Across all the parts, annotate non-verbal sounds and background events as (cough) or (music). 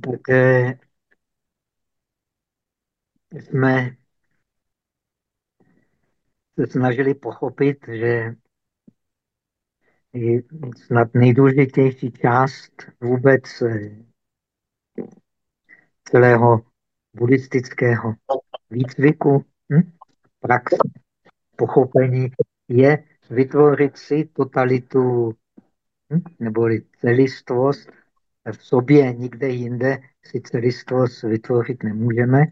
tak eh, jsme se snažili pochopit, že snad nejdůležitější část vůbec eh, celého buddhistického výcviku, hm? praxe, pochopení je vytvořit si totalitu hm? neboli celistvost v sobě, nikde jinde si celistvost vytvořit nemůžeme,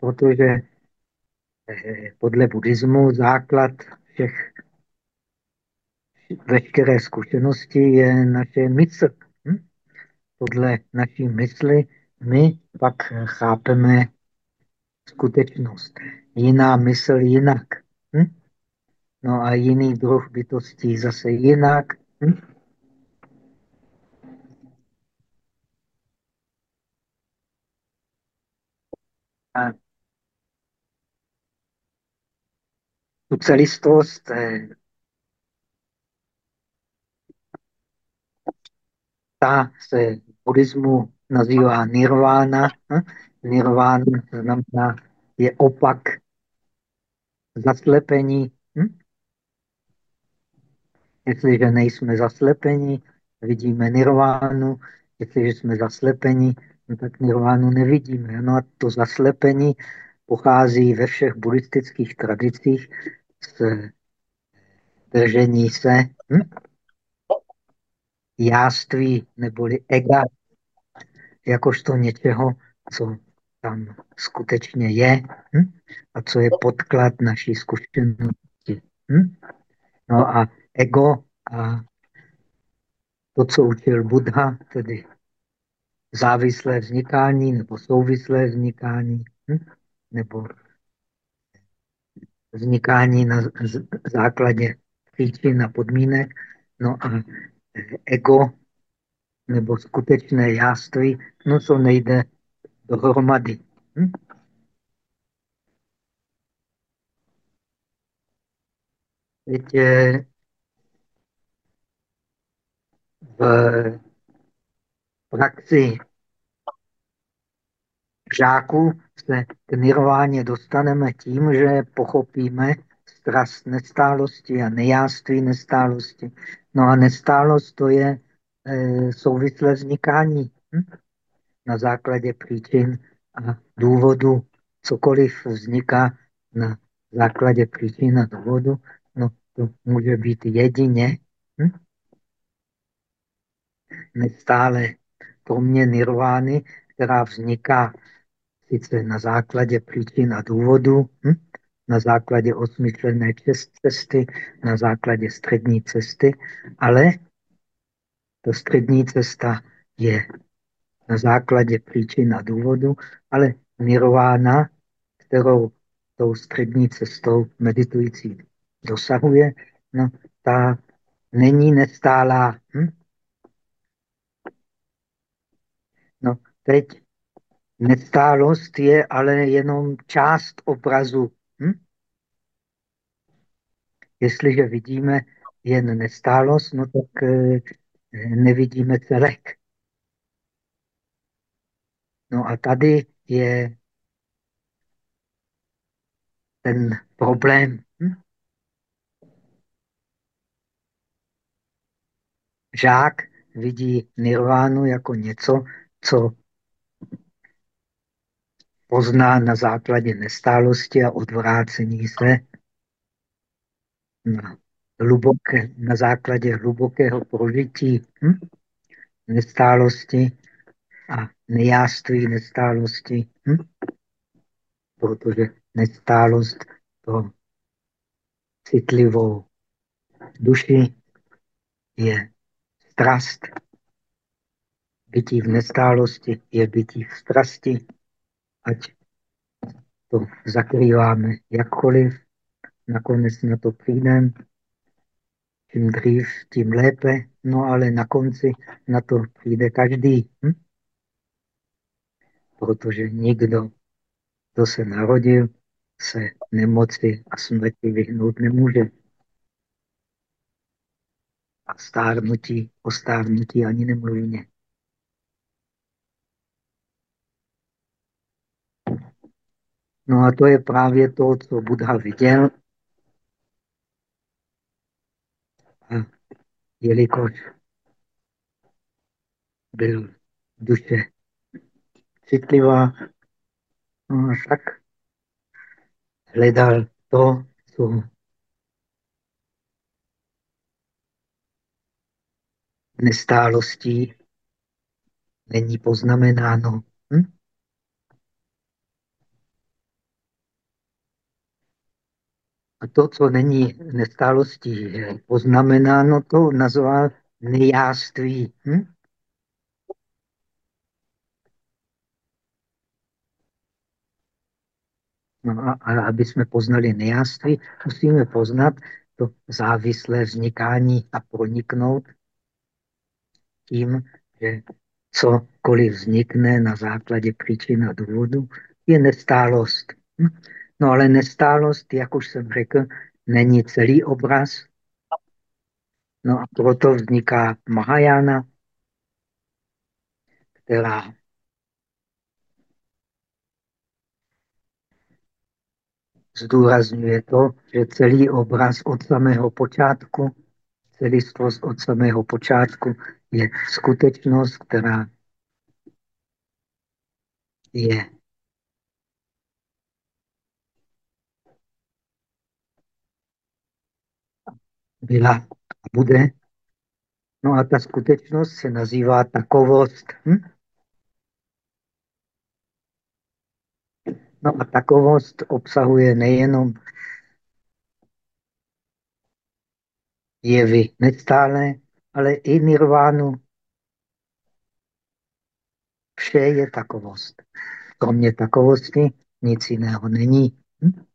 protože eh, podle buddhismu základ všech veškeré zkušenosti je naše mysl. Hm? Podle naší mysli my pak chápeme skutečnost. Jiná mysl jinak. Hm? No a jiný druh bytostí zase jinak. Hm? Tu celistost eh, ta se v buddhismu nazývá nirvana. Hm? Nirvana znamená, je opak zaslepení. Hm? Jestliže nejsme zaslepení, vidíme nirvánu. Jestliže jsme zaslepení, no tak nirvánu nevidíme. No a to zaslepení pochází ve všech buddhistických tradicích z držení se hm? jáství neboli ega, jakožto něčeho, co tam skutečně je hm? a co je podklad naší zkušenosti. Hm? No a ego a to, co učil Buddha, tedy závislé vznikání nebo souvislé vznikání, hm? nebo vznikání na základě příčin a podmínek. No a ego nebo skutečné jáství, no co nejde dohromady. Hm? Teď v praxi žáků se k nirváně dostaneme tím, že pochopíme strast nestálosti a nejáství nestálosti. No a nestálost to je e, souvislé vznikání hm? na základě příčin a důvodu. Cokoliv vzniká na základě příčin a důvodu, no to může být jedině hm? nestále. Kromě nirvány, která vzniká sice na základě příčin a důvodu, hm? na základě osmyšlené cesty, na základě střední cesty, ale ta střední cesta je na základě příčin a důvodu, ale nirvána, kterou tou střední cestou meditující dosahuje, no, ta není nestálá. Hm? No, teď nestálost je ale jenom část obrazu. Hm? Jestliže vidíme jen nestálost, no tak eh, nevidíme celek. No a tady je ten problém. Hm? Žák vidí nirvánu jako něco, co pozná na základě nestálosti a odvrácení se na, hluboké, na základě hlubokého prožití hm? nestálosti a nejáství nestálosti, hm? protože nestálost pro citlivou duši je strast. Bytí v nestálosti je bytí v strasti, ať to zakrýváme jakkoliv, nakonec na to přijdeme. Čím dřív, tím lépe, no ale na konci na to přijde každý. Hm? Protože nikdo, kdo se narodil, se nemoci a smrti vyhnout nemůže. A stárnutí, o stárnutí ani nemluvíme. No a to je právě to, co Buddha viděl. A jelikož byl duše citlivá, no a tak hledal to, co nestálostí není poznamenáno. Hm? A to, co není nestálostí poznamenáno, to nazval nejáství. Hm? No a, a aby jsme poznali nejáství, musíme poznat to závislé vznikání a proniknout tím, že cokoliv vznikne na základě příčin a důvodu, je nestálost. Hm? No ale nestálost, jak už jsem řekl, není celý obraz. No a proto vzniká Mahajana, která zdůrazňuje to, že celý obraz od samého počátku, celistvost od samého počátku je skutečnost, která je byla a bude. No a ta skutečnost se nazývá takovost. Hm? No a takovost obsahuje nejenom jevy nestále, ale i nirvánu. Vše je takovost. Kromě takovosti nic jiného není. Hm?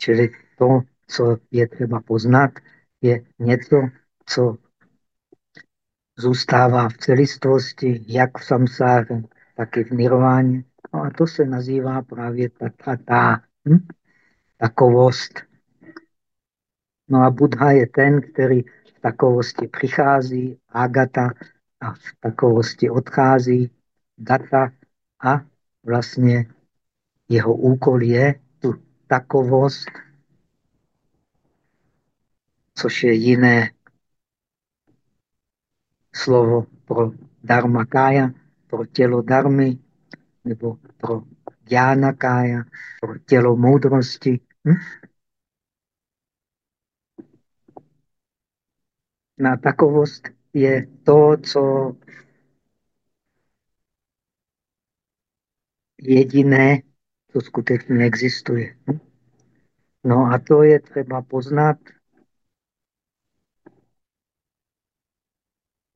Čili to, co je třeba poznat, je něco, co zůstává v celistvosti, jak v samsáře, tak i v nirváně. No a to se nazývá právě ta hm? takovost. No a Buddha je ten, který v takovosti přichází, agata, a v takovosti odchází, gata, a vlastně jeho úkol je takovost, což je jiné slovo pro dharma kája, pro tělo darmy, nebo pro jana kája, pro tělo moudrosti. Hm? Na takovost je to, co jediné, co skutečně existuje. Hm? No a to je třeba poznat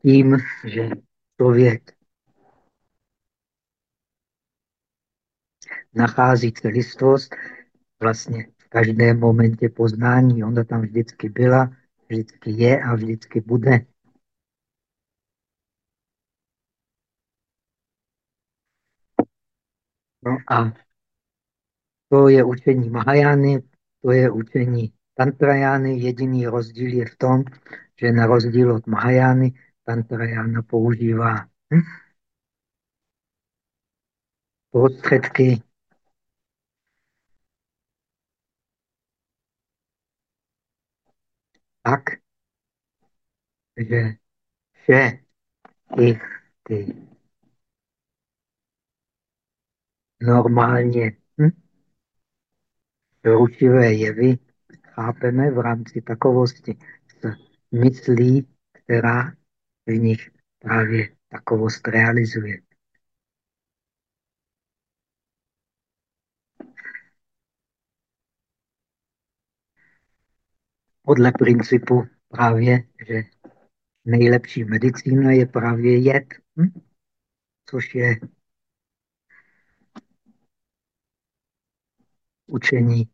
tím, že člověk nachází celistvost vlastně v každém momentě poznání. Ona tam vždycky byla, vždycky je a vždycky bude. No a to je učení Mahajány, to je učení Tantrajány. Jediný rozdíl je v tom, že na rozdíl od Mahajány Tantrajána používá hm? prostředky tak, že vše i ty normálně hm? Rušivé jevy chápeme v rámci takovosti s myslí, která v nich právě takovost realizuje. Podle principu právě, že nejlepší medicína je právě jed, hm? což je učení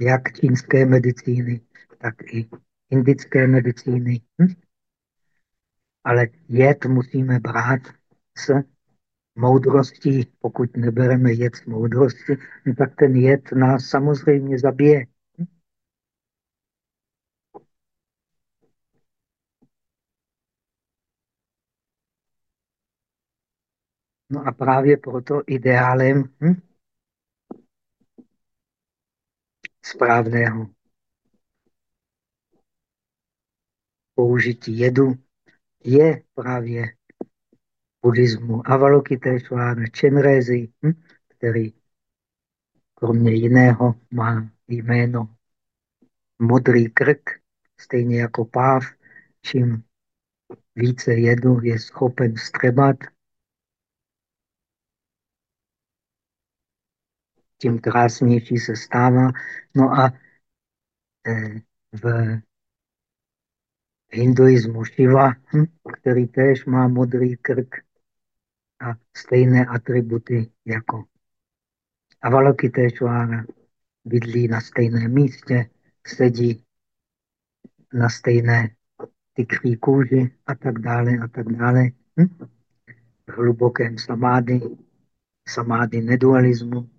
jak čínské medicíny, tak i indické medicíny. Hm? Ale jed musíme brát s moudrostí. Pokud nebereme jed s moudrostí, no tak ten jed nás samozřejmě zabije. Hm? No a právě proto ideálem hm, správného použití jedu je právě buddhismu Avalokiteshvara Chenrezi, hm, který kromě jiného má jméno modrý krk, stejně jako páv, čím více jedu je schopen střebat, tím krásnější se stává. No a eh, v hinduismu Shiva, hm, který též má modrý krk a stejné atributy jako Avalokiteshvara, bydlí na stejném místě, sedí na stejné tykrý kůži a tak dále a tak dále. Hm? V hlubokém samády, samády nedualismu.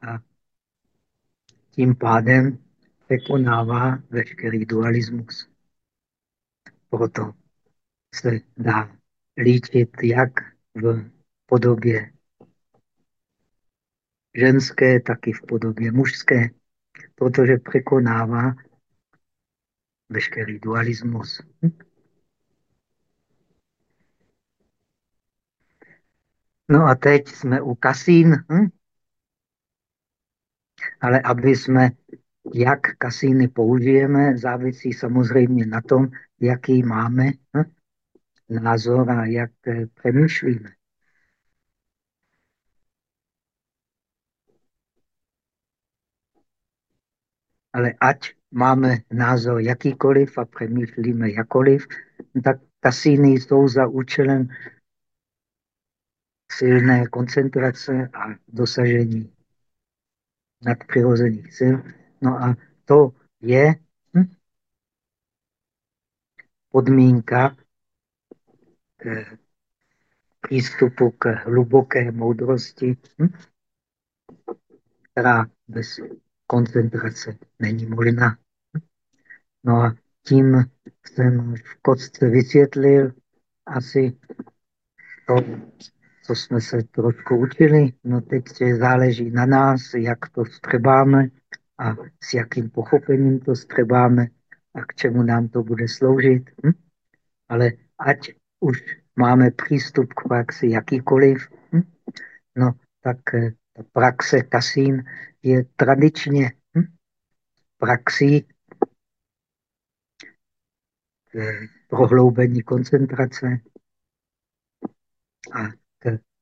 A tím pádem překonává veškerý dualismus. Proto se dá líčit jak v podobě ženské, tak i v podobě mužské, protože překonává veškerý dualismus. No a teď jsme u kasín, hm? Ale aby jsme, jak kasíny použijeme, závisí samozřejmě na tom, jaký máme hm? názor a jak eh, přemýšlíme. Ale ať máme názor jakýkoliv a přemýšlíme jakoliv, tak kasíny jsou za účelem silné koncentrace a dosažení nadpřirozených sil. No a to je hm, podmínka k přístupu k hluboké moudrosti, hm, která bez koncentrace není možná. No a tím jsem v kostce vysvětlil asi to, co jsme se trošku učili. No teď záleží na nás, jak to střebáme a s jakým pochopením to střebáme a k čemu nám to bude sloužit. Hm? Ale ať už máme přístup k praxi jakýkoliv, hm? no tak eh, ta praxe kasín je tradičně hm? praxí k prohloubení koncentrace a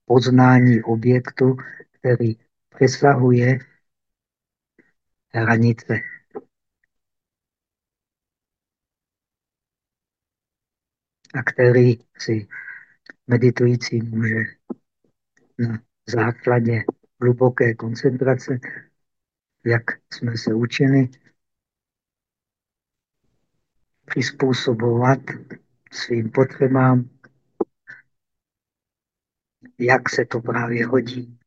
poznání objektu, který přesahuje hranice. A který si meditující může na základě hluboké koncentrace, jak jsme se učili, přizpůsobovat svým potřebám, jak se to právě hodí.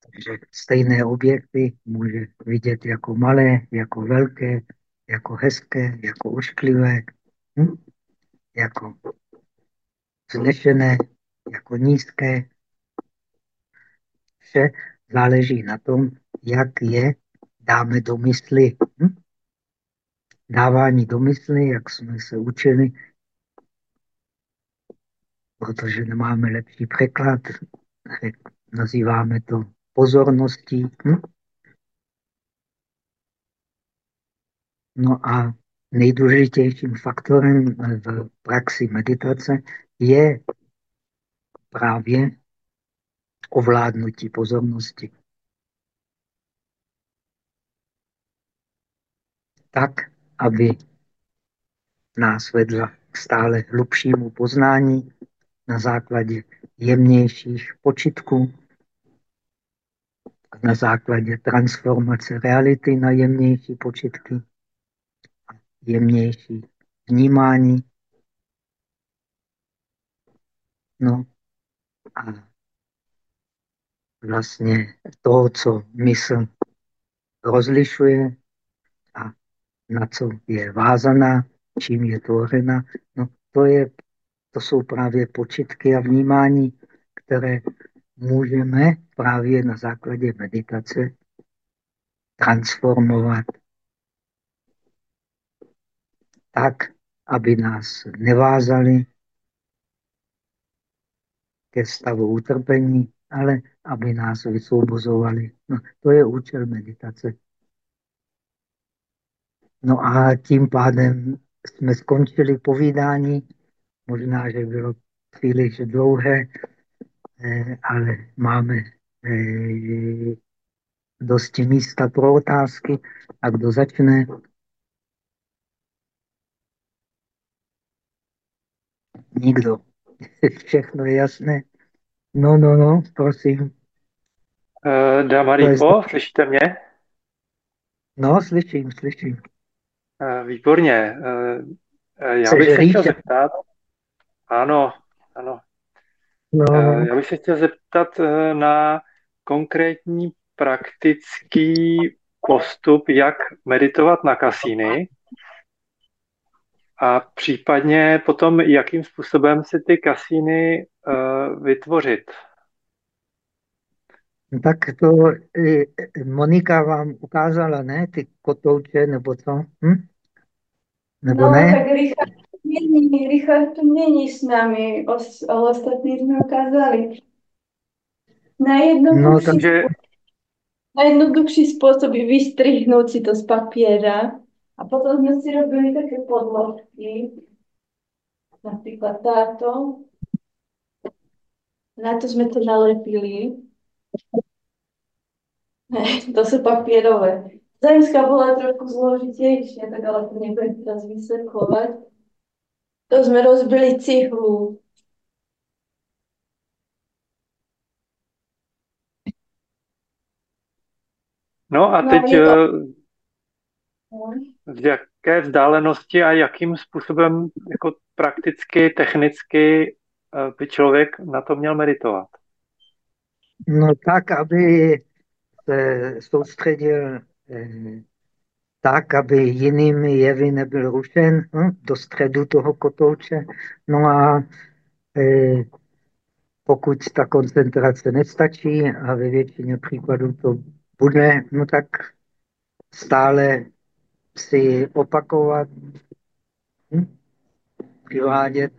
Takže stejné objekty může vidět jako malé, jako velké, jako hezké, jako ošklivé, hm? jako vznešené, jako nízké. Vše záleží na tom, jak je dáme do mysli. Hm? Dávání do mysli, jak jsme se učili, protože nemáme lepší překlad, nazýváme to pozorností. Hm? No a nejdůležitějším faktorem v praxi meditace je právě ovládnutí pozornosti. Tak, aby nás vedla k stále hlubšímu poznání na základě jemnějších počitků, na základě transformace reality na jemnější počitky, jemnější vnímání. No a vlastně to, co mysl rozlišuje na co je vázaná, čím je tvořena. No, to, je, to jsou právě počitky a vnímání, které můžeme právě na základě meditace transformovat tak, aby nás nevázali ke stavu utrpení, ale aby nás vysvobozovali. No, to je účel meditace. No a tím pádem jsme skončili povídání. Možná, že bylo příliš dlouhé, eh, ale máme eh, dosti místa pro otázky. A kdo začne? Nikdo. (laughs) Všechno je jasné. No, no, no, prosím. Uh, Damaripo, slyšíte mě? No, slyším, slyším. Uh, výborně. Uh, já bych se chtěl zeptat. Ano, ano. No. Já bych se chtěl zeptat na konkrétní praktický postup, jak meditovat na kasíny a případně potom, jakým způsobem si ty kasíny vytvořit. Tak to Monika vám ukázala, ne? Ty kotouče nebo co? Hm? Nebo no, ne? tak Richard není, Richard tu není s námi, ale ostatní jsme ukázali. Najjednoduchší, no, takže... najjednoduchší způsob je vystrihnout si to z papíra a potom jsme si robili také podložky, například táto. Na to jsme to nalepili. Ne, to jsou papírové. Zemská byla trochu zložitější, tak ale to nebudem teraz vysvětlovat. To jsme rozbili cihlu. No a no, teď to... Eh, v jaké vzdálenosti a jakým způsobem jako prakticky, technicky eh, by člověk na to měl meditovat? No tak, aby se soustředil eh, tak, aby jinými jevy nebyl rušen hm, do středu toho kotouče. No a eh, pokud ta koncentrace nestačí a ve většině případů to bude, no tak stále si opakovat, hm, přivádět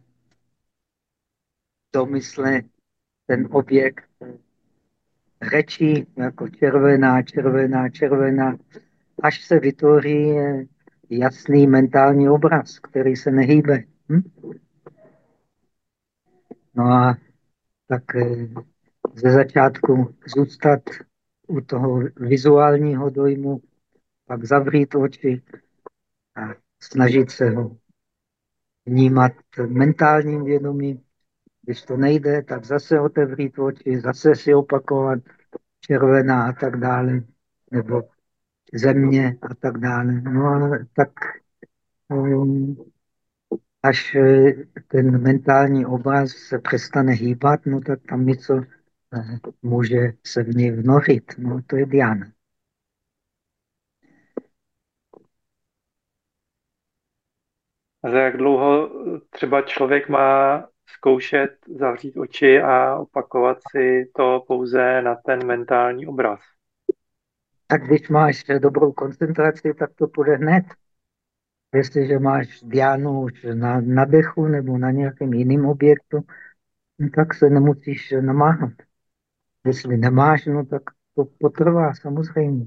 do mysle ten objekt řečí jako červená, červená, červená, až se vytvoří jasný mentální obraz, který se nehýbe. Hm? No a tak eh, ze začátku zůstat u toho vizuálního dojmu, pak zavřít oči a snažit se ho vnímat mentálním vědomím. Když to nejde, tak zase otevřít oči, zase si opakovat červená a tak dále, nebo země a tak dále. No ale tak um, až eh, ten mentální obraz se přestane hýbat, no tak tam něco eh, může se v něj vnořit. No to je Diana. A za jak dlouho třeba člověk má zkoušet zavřít oči a opakovat si to pouze na ten mentální obraz? Tak když máš dobrou koncentraci, tak to půjde hned. Jestliže máš diánu už na, na dechu nebo na nějakém jiném objektu, no tak se nemusíš namáhat. Jestli nemáš, no tak to potrvá samozřejmě.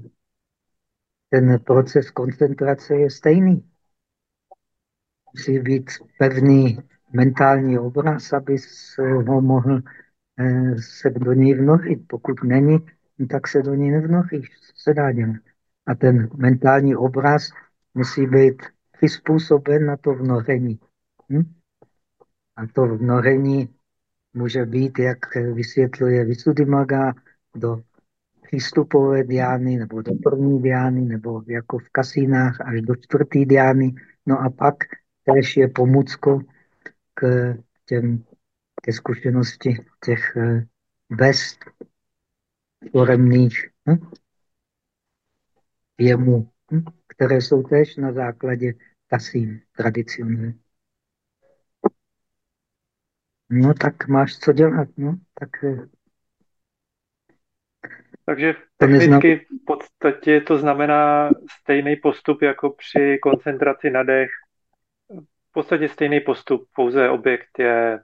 Ten proces koncentrace je stejný. Musí být pevný mentální obraz, aby ho mohl eh, se do něj vnořit. Pokud není, tak se do něj nevnoříš. Se dá dělat. A ten mentální obraz musí být přizpůsoben na to vnoření. Hm? A to vnoření může být, jak vysvětluje Visuddhimaga, do přístupové diány, nebo do první diány, nebo jako v kasínách až do čtvrtý diány. No a pak tež je pomůckou k těm, ke zkušenosti těch eh, bez foremných hm? jemů, hm? které jsou též na základě kasín tradicionální. No tak máš co dělat, no. Tak, eh, Takže technicky v podstatě to znamená stejný postup jako při koncentraci na dech. V podstatě stejný postup, pouze objekt je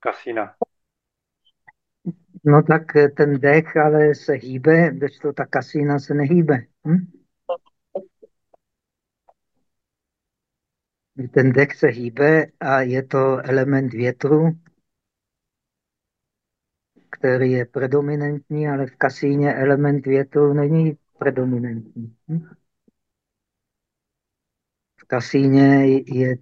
kasína. No tak eh, ten dech ale se hýbe, když to ta kasína se nehýbe. Hm? Ten dech se hýbe a je to element větru, který je predominantní, ale v kasíně element větru není predominantní. Hm? V kasíně je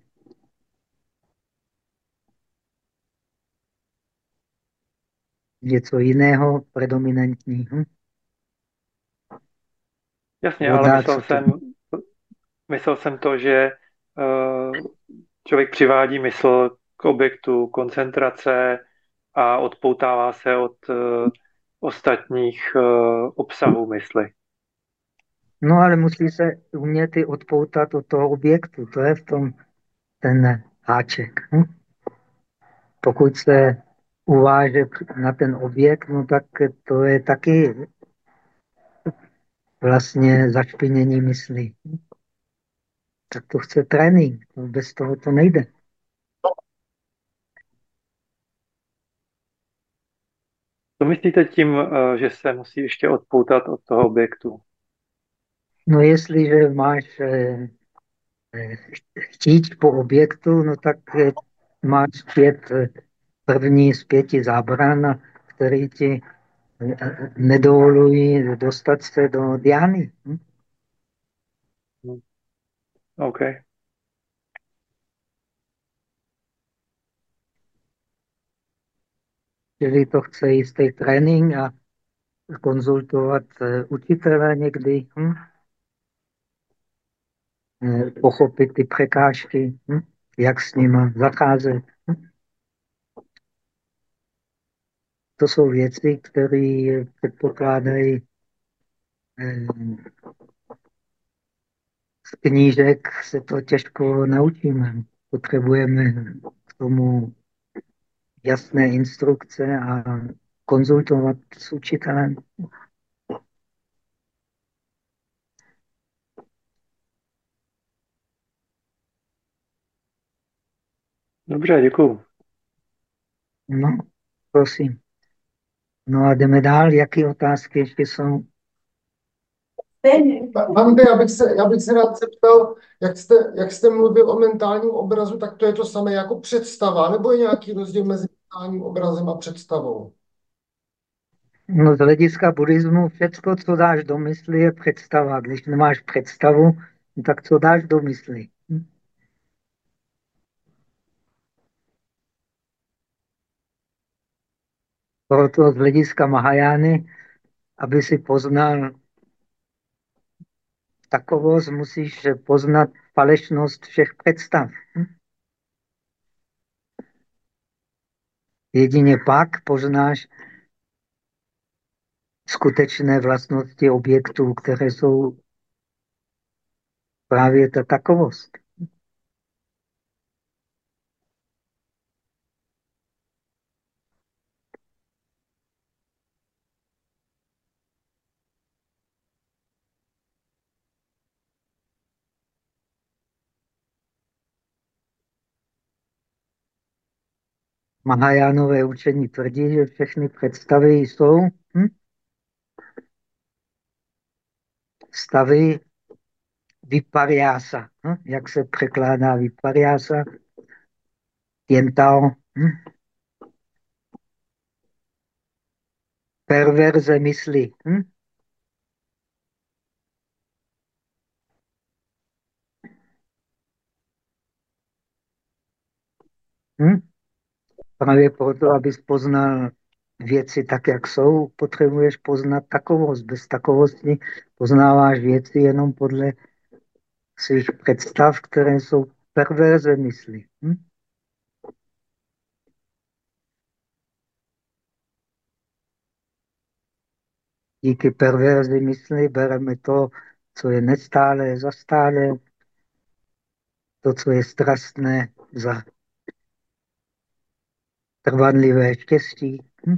něco jiného predominantního. Jasně, Voda, ale myslel jsem, myslel jsem to, že uh, člověk přivádí mysl k objektu koncentrace a odpoutává se od uh, ostatních uh, obsahů mysli. No ale musí se umět i odpoutat od toho objektu. To je v tom ten háček. Hm? Pokud se uváže na ten objekt, no tak to je taky vlastně zašpinění mysli. Tak to chce trénink, no bez toho to nejde. Co myslíte tím, eh, že se musí ještě odpoutat od toho objektu? No jestliže máš eh, eh, chtít po objektu, no tak máš pět první z pěti zábran, který ti nedovolují dostat se do diány. Hm? OK. Čili to chce jistý trénink a konzultovat eh, učitele někdy, hm? Eh, pochopit ty překážky, hm? jak s nimi zacházet. Hm? To jsou věci, které předpokládají eh, z knížek se to těžko naučíme. Potřebujeme k tomu jasné instrukce a konzultovat s učitelem. Dobře, děkuju. No, prosím. No a jdeme dál. Jaké otázky ještě jsou? Vande, já bych se, já bych se rád zeptal, jak jste, jak jste mluvil o mentálním obrazu, tak to je to samé jako představa, nebo je nějaký rozdíl mezi mentálním obrazem a představou? No z hlediska buddhismu všechno, co dáš do mysli, je představa. Když nemáš představu, tak co dáš do mysli? Proto z hlediska Mahajány, aby si poznal takovost, musíš poznat falešnost všech představ. Jedině pak poznáš skutečné vlastnosti objektů, které jsou právě ta takovost. Mahajánové učení tvrdí, že všechny představy jsou hm? stavy vypariása. Hm? Jak se překládá vypariása? Tientao. Hm? Perverze mysli. Hm? Hm? Právě proto, abys poznal věci tak, jak jsou, potřebuješ poznat takovost. Bez takovosti poznáváš věci jenom podle svých představ, které jsou perverze mysli. Hm? Díky perverzi mysli bereme to, co je nestále, za stále, to, co je strastné, za trvanlivé štěstí. Hm?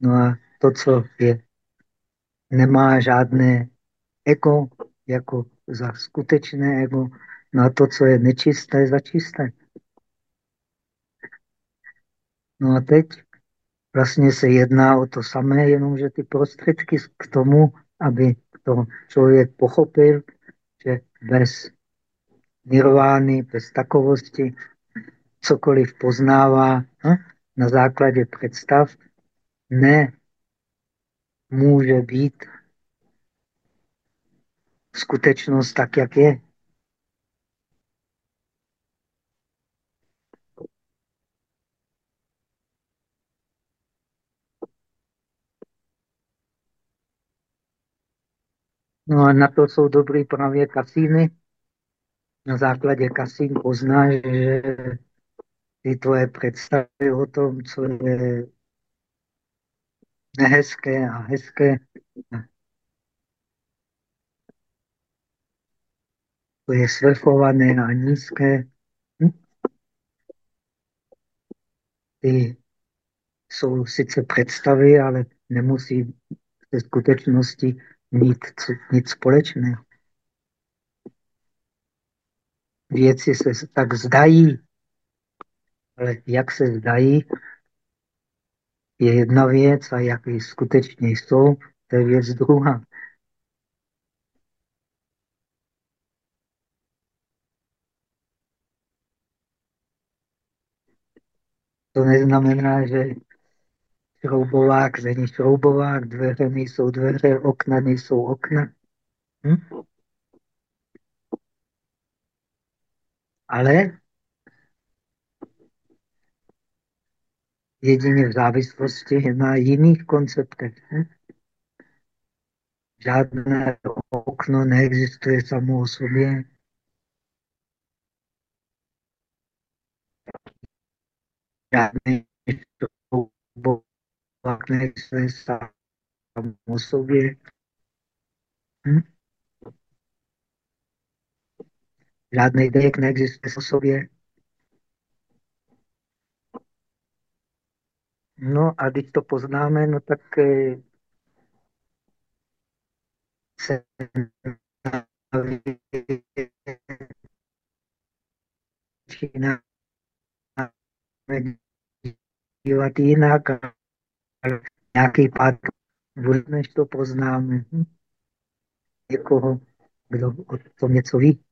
No a to, co je, nemá žádné ego, jako za skutečné ego, no a to, co je nečisté, za čisté. No a teď vlastně se jedná o to samé, jenomže ty prostředky k tomu, aby to člověk pochopil, že bez nirvány, bez takovosti, cokoliv poznává hm, na základě představ, ne může být skutečnost tak, jak je. No a na to jsou dobrý právě kasíny. Na základě kasín poznáš, že ty tvoje představy o tom, co je nehezké a hezké, to je svrchované a nízké. Hm? Ty jsou sice představy, ale nemusí ve skutečnosti mít nic společného. Věci se tak zdají, ale jak se zdají, je jedna věc a jak skutečně jsou, to je věc druhá. To neznamená, že šroubovák není šroubovák, dveře nejsou dveře, okna nejsou okna. Hm? Ale jedině v závislosti na jiných konceptech. Hm? Žádné okno neexistuje samo o sobě. Žádný šroubovák neexistuje samo o sobě. Hm? Žádný dejek neexistuje o sobě. No a když to poznáme, no tak eh, se dívat jinak, ale nějaký pád, než to poznáme. Někoho, kdo o tom něco ví.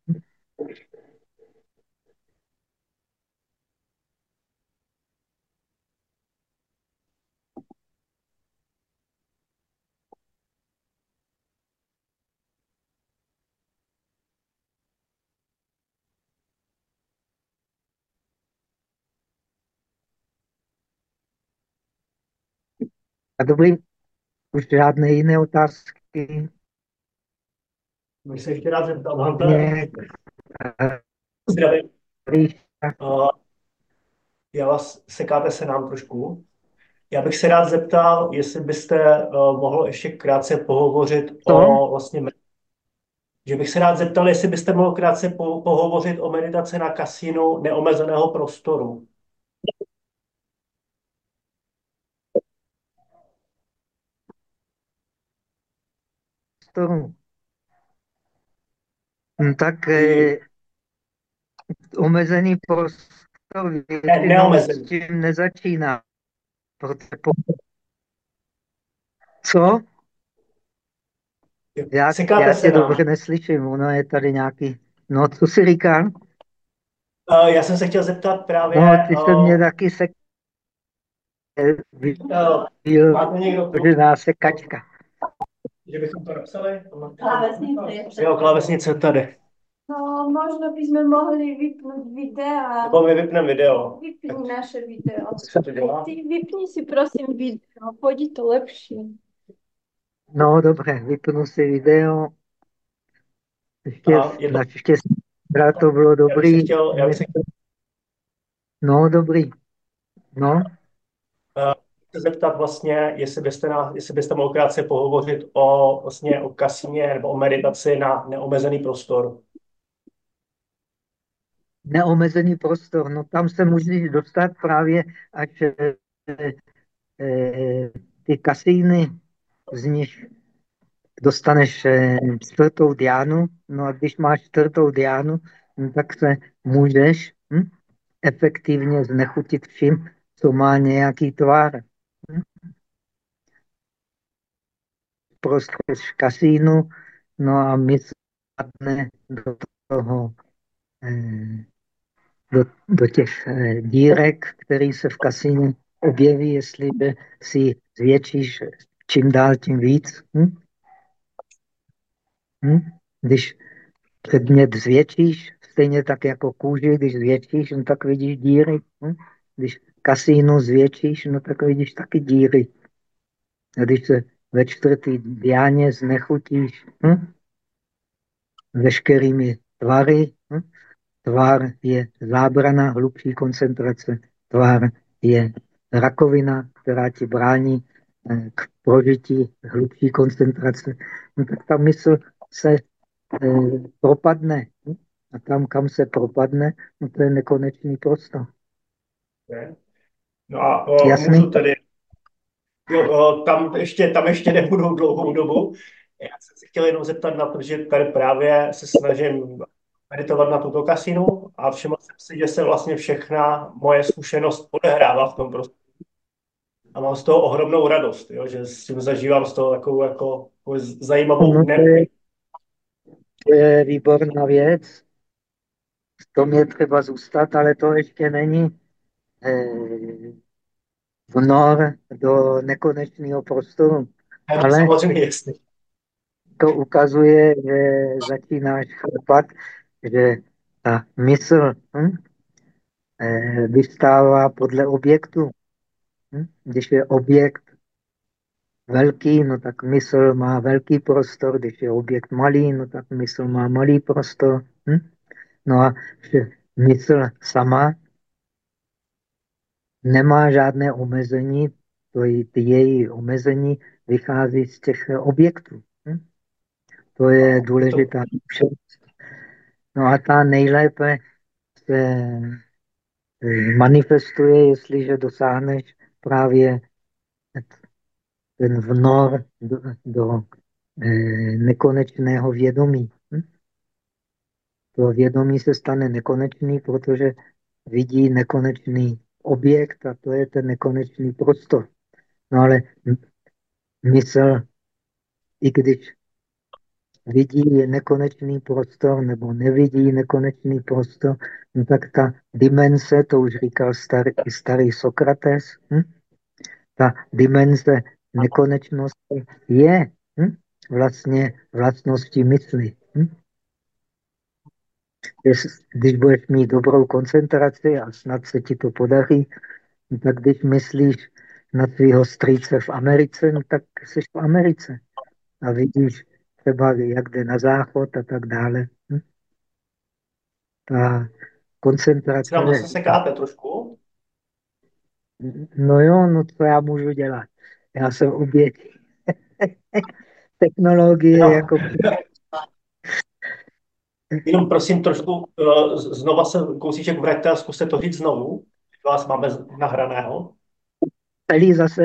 A dobrý, už žádné jiné otázky? Bych se ještě rád zeptat, Hanta. Zdravím. Uh, já vás, sekáte se nám trošku. Já bych se rád zeptal, jestli byste uh, mohl ještě krátce pohovořit to? o vlastně že bych se rád zeptal, jestli byste mohl krátce po, pohovořit o meditaci na kasínu neomezeného prostoru. Prostoru. No tak eh, omezený prostor ne, s tím nezačíná. Po... Co? Já, já tě dobře neslyším, ono je tady nějaký... No, co jsi říkal? Uh, já jsem se chtěl zeptat právě... No, ty uh, mě taky se... Uh, máte někdo... Nás se kačka že bychom to napsali? Klávesnice. Jo, klávesnice tady. No, možno bychom mohli vypnout videa. Nebo my vypneme video. Vypni naše video. Ty vypni si prosím video, pojď to lepší. No dobře, vypnu si video. Ještě, na štěstí, to bylo dobrý. Já chtěl, já bych chtěl... No, dobrý. No. Se zeptat vlastně, jestli byste, na, jestli byste mohl krátce pohovořit o, vlastně, o kasíně nebo o meditaci na neomezený prostor. Neomezený prostor, no tam se můžeš dostat právě, až e, e, ty kasíny, z nich dostaneš e, čtvrtou diánu, no a když máš čtvrtou diánu, no, tak se můžeš hm, efektivně znechutit vším, co má nějaký tvar. Prostřed kasínu, no a mysl padne do toho, eh, do, do těch eh, dírek, které se v kasíně objeví, jestliže si zvětšíš čím dál tím víc. Hm? Hm? Když předmět zvětšíš, stejně tak jako kůži, když zvětšíš, no tak vidíš díry. Hm? Když kasínu zvětšíš, no tak vidíš taky díry. A když se ve čtvrtý diáně znechutíš hm? veškerými tvary, hm? tvar je zábrana hlubší koncentrace, tvar je rakovina, která ti brání eh, k prožití hlubší koncentrace, no tak ta mysl se eh, propadne. Hm? A tam, kam se propadne, no to je nekonečný prostor. No a o, Jasný? můžu tady... Jo, o, tam, ještě, tam ještě nebudu dlouhou dobu. Já jsem se chtěl jenom zeptat na to, že tady právě se snažím meditovat na tuto kasinu a všiml jsem si, že se vlastně všechna moje zkušenost odehrává v tom prostoru. A mám z toho ohromnou radost, jo, že s tím zažívám z toho takovou jako, jako zajímavou no, to, je, to je výborná věc. V tom je třeba zůstat, ale to ještě není Eh, vnor do nekonečného prostoru. Ale to ukazuje, že začínáš chápat, že ta mysl hm, eh, vystává podle objektu. Hm? Když je objekt velký, no tak mysl má velký prostor, když je objekt malý, no tak mysl má malý prostor. Hm? No a mysl sama nemá žádné omezení, to je, ty její omezení vychází z těch objektů. Hm? To je důležitá všest. No a ta nejlépe se eh, manifestuje, jestliže dosáhneš právě ten vnor do, do eh, nekonečného vědomí. Hm? To vědomí se stane nekonečný, protože vidí nekonečný objekt a to je ten nekonečný prostor. No ale mysl, i když vidí nekonečný prostor nebo nevidí nekonečný prostor, no tak ta dimenze, to už říkal starý, starý Sokrates, hm? ta dimenze nekonečnosti je hm? vlastně vlastností mysli. Hm? Když budeš mít dobrou koncentraci a snad se ti to podaří, tak když myslíš na svého strýce v Americe, no tak jsi v Americe a vidíš třeba, jak jde na záchod a tak dále. Hm? Ta koncentrace... Tam se sekáte trošku? No jo, no co já můžu dělat? Já jsem oběť (laughs) technologie no. jako Jenom prosím trošku, uh, znova se kousíček vraťte a zkuste to říct znovu. Vás máme nahraného. Celý zase.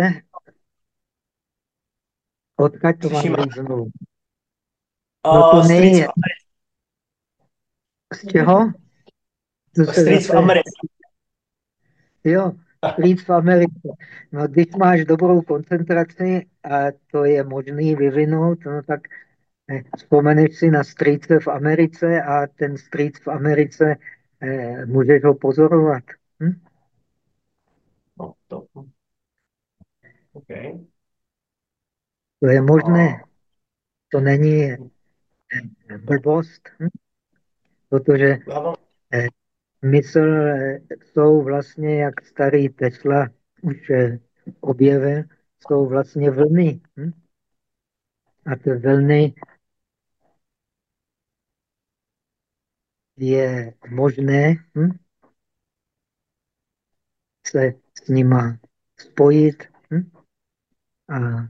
Odkaď to mám říct znovu. No to nejde. Z čeho? Zase... v Americe. Jo, Streets v Americe. No, když máš dobrou koncentraci a to je možný vyvinout, no tak Vzpomeneš si na strýce v Americe a ten strýc v Americe eh, můžeš ho pozorovat. Hm? No, to... Okay. To je možné. To není eh, blbost, hm? protože eh, mysl eh, jsou vlastně, jak starý Tesla už eh, objevil, jsou vlastně vlny. Hm? A ty vlny je možné hm, se s nima spojit, Hm? A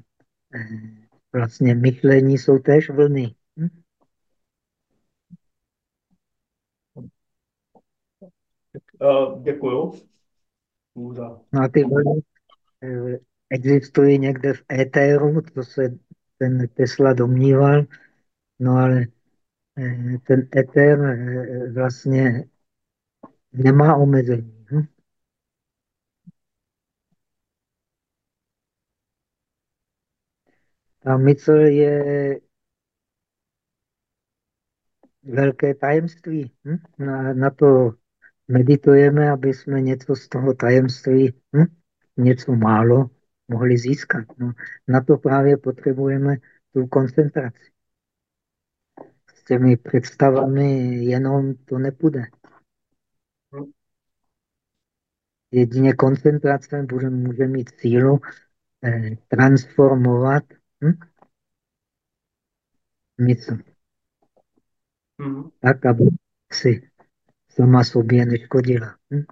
eh, vlastně myšlení jsou též vlny. Hm? Uh, děkuju. No a ty vlny eh, existují někde v éteru, to se ten Tesla domníval, no ale ten éter vlastně nemá omezení. Hm? Ta mysl je velké tajemství. Hm? Na, na to meditujeme, aby jsme něco z toho tajemství, hm? něco málo, mohli získat. No, na to právě potřebujeme tu koncentraci. S těmi představami jenom to nepůjde. Jedině koncentrace bude, může mít sílu eh, transformovat hm? mysl. Hmm. Tak, aby si sama sobě neškodila. Hm?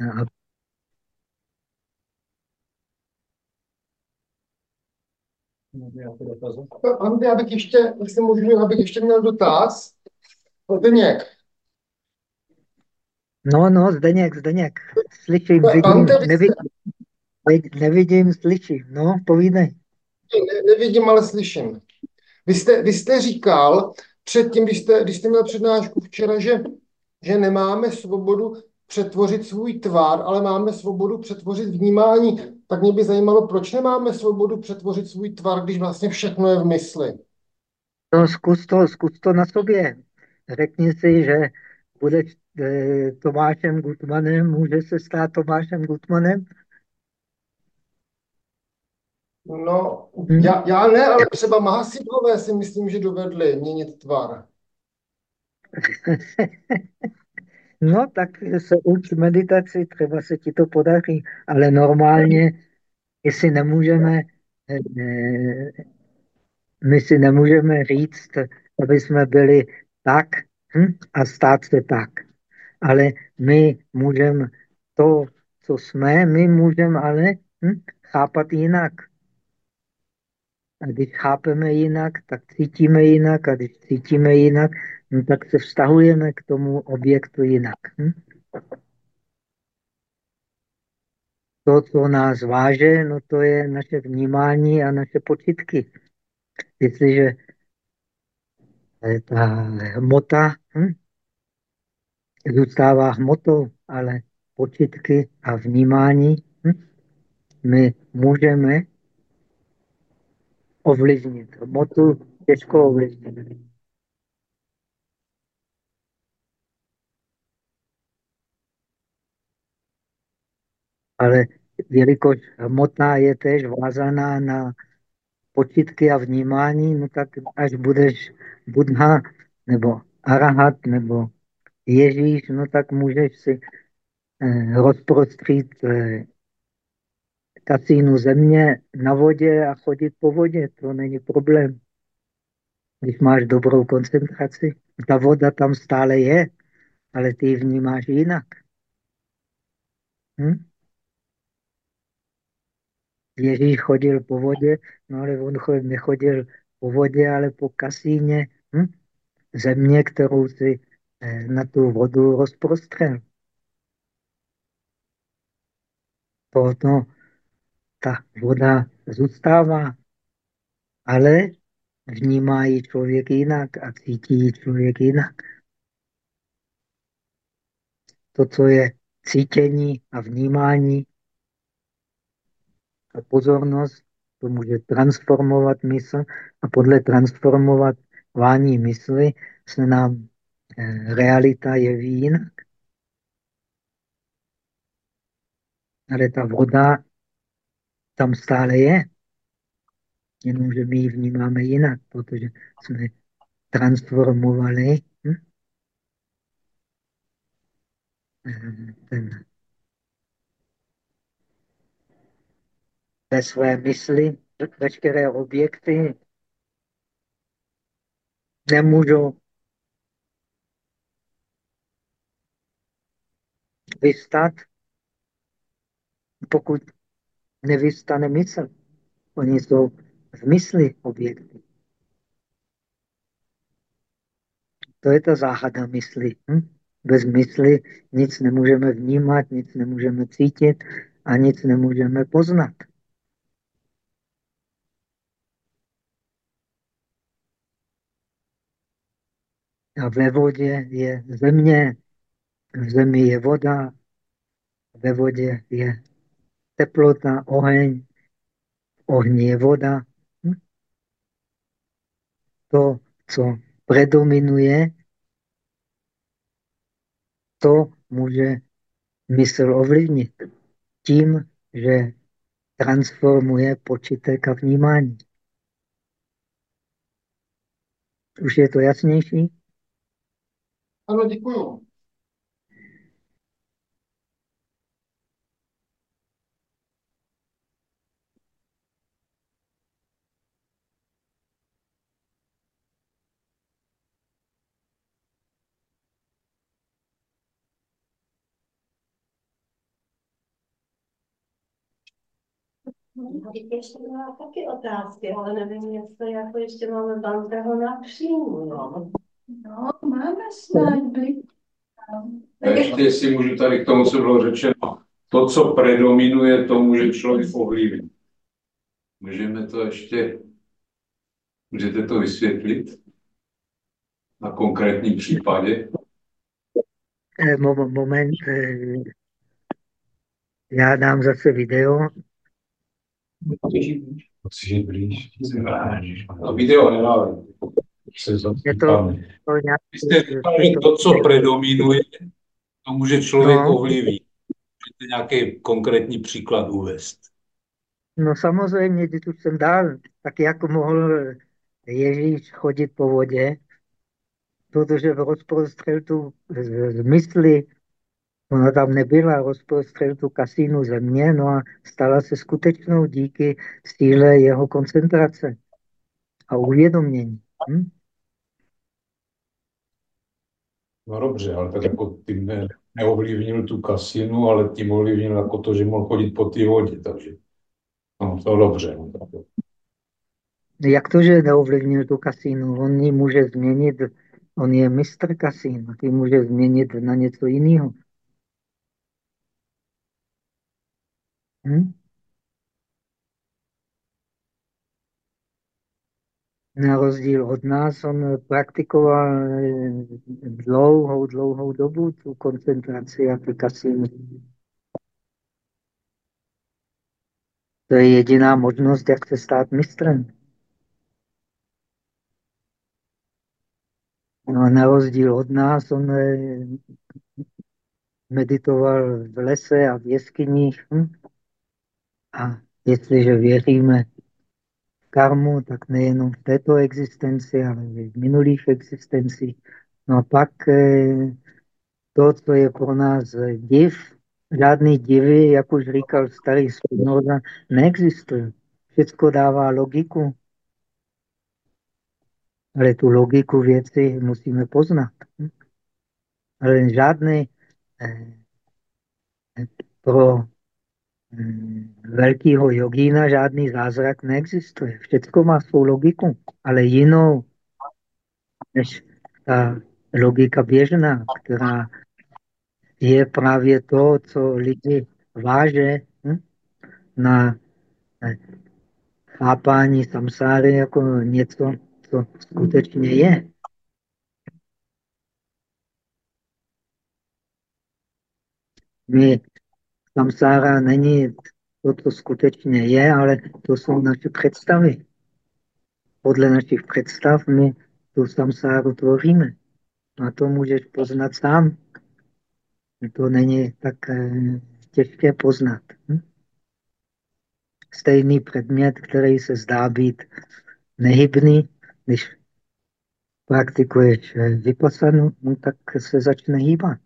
A Ante, já bych ještě, jestli můžu, abych ještě měl dotaz. Zdeněk. No, no, Zdeněk, Zdeněk. Slyším, vidím, Ante, nevidím, nevidím, slyším. No, povídej. Ne, nevidím, ale slyším. Vy jste, vy jste říkal předtím, když jste, když jste měl přednášku včera, že, že nemáme svobodu přetvořit svůj tvar, ale máme svobodu přetvořit vnímání. Tak mě by zajímalo, proč nemáme svobodu přetvořit svůj tvar, když vlastně všechno je v mysli. No, zkus to, zkus to na sobě. Řekni si, že budeš eh, Tomášem Gutmanem, může se stát Tomášem Gutmanem? No, hmm. já, já ne, ale třeba Mahasibhové si myslím, že dovedli měnit tvar. (laughs) No, tak se uč meditaci, třeba se ti to podaří, ale normálně, jestli nemůžeme, eh, my si nemůžeme říct, aby jsme byli tak hm, a stát se tak. Ale my můžeme to, co jsme, my můžeme ale hm, chápat jinak. A když chápeme jinak, tak cítíme jinak a když cítíme jinak, no tak se vztahujeme k tomu objektu jinak. Hm? To, co nás váže, no to je naše vnímání a naše počitky. Jestliže ta hmota hm, zůstává hmotou, ale počitky a vnímání hm, my můžeme ovlivnit. Hmotu těžko ovlivnit. Ale jelikož hmota je též vázaná na počitky a vnímání, no tak až budeš Buddha nebo Arahat nebo Ježíš, no tak můžeš si eh, rozprostřít eh, kasínu země na vodě a chodit po vodě. To není problém. Když máš dobrou koncentraci, ta voda tam stále je, ale ty ji vnímáš jinak. Hm? Ježíš chodil po vodě, no ale on nechodil po vodě, ale po kasíně hm? země, kterou si eh, na tu vodu rozprostřel. Proto ta voda zůstává, ale vnímá ji člověk jinak a cítí ji člověk jinak. To, co je cítění a vnímání, a pozornost to může transformovat mysl a podle transformování mysli se nám eh, realita jeví jinak. Ale ta voda tam stále je. Jenomže my ji vnímáme jinak, protože jsme transformovali hm? Eh, ten ve své mysli veškeré objekty nemůžou vystat pokud nevystane mysl. Oni jsou v mysli objekty. To je ta záhada mysli. Hm? Bez mysli nic nemůžeme vnímat, nic nemůžeme cítit a nic nemůžeme poznat. A ve vodě je země, v zemi je voda, ve vodě je teplota, oheň, v ohni je voda. Hm? To, co predominuje, to může mysl ovlivnit tím, že transformuje počítek a vnímání. Už je to jasnější? Ano, děkuju. Teď ještě má taky otázky, ale nevím, jestli jako ještě máme Bantraho na příjmu. No, no máme snad. Ještě si můžu tady k tomu, co bylo řečeno. To, co predominuje, to může člověk ovlivnit. Můžeme to ještě, můžete to vysvětlit na konkrétním případě? Eh, moment, eh, já dám zase video, Musíš blíž. A video nedáme. Je to, to nějak, Vy jste říkali, to, co predominuje, to může člověk no. ovlivnit. Můžete nějaký konkrétní příklad uvést? No samozřejmě, když už jsem dal, tak jak mohl Ježíš chodit po vodě, protože v rozprostřel tu z mysli Ona tam nebyla, rozprostřel tu kasínu země, no a stala se skutečnou díky síle jeho koncentrace a uvědomění. Hm? No dobře, ale tak jako tím ne, neovlivnil tu kasinu, ale tím ovlivnil jako to, že mohl chodit po té vodě, takže no, to dobře. No, Jak to, že neovlivnil tu kasínu? On ji může změnit, on je mistr kasín, ty může změnit na něco jiného. Hm? Na rozdíl od nás, on praktikoval eh, dlouhou, dlouhou dobu tu koncentraci a ty. To je jediná možnost, jak se stát mistrem. No a na rozdíl od nás, on eh, meditoval v lese a v jeskyních. Hm? A jestliže věříme karmu, tak nejenom v této existenci, ale i v minulých existencích. No a pak eh, to, co je pro nás div, žádný divy, jak už říkal starý Spinoza, neexistuje. Všechno dává logiku. Ale tu logiku věci musíme poznat. Ale žádný eh, pro velkého jogína žádný zázrak neexistuje. Všechno má svou logiku, ale jinou než ta logika běžná, která je právě to, co lidi váže hm, na chápání samsáry jako něco, co skutečně je. My samsára není to, co skutečně je, ale to jsou naše představy. Podle našich představ my tu samsáru tvoříme. A to můžeš poznat sám. To není tak eh, těžké poznat. Hm? Stejný předmět, který se zdá být nehybný, když praktikuješ eh, vypasanu, no, tak se začne hýbat.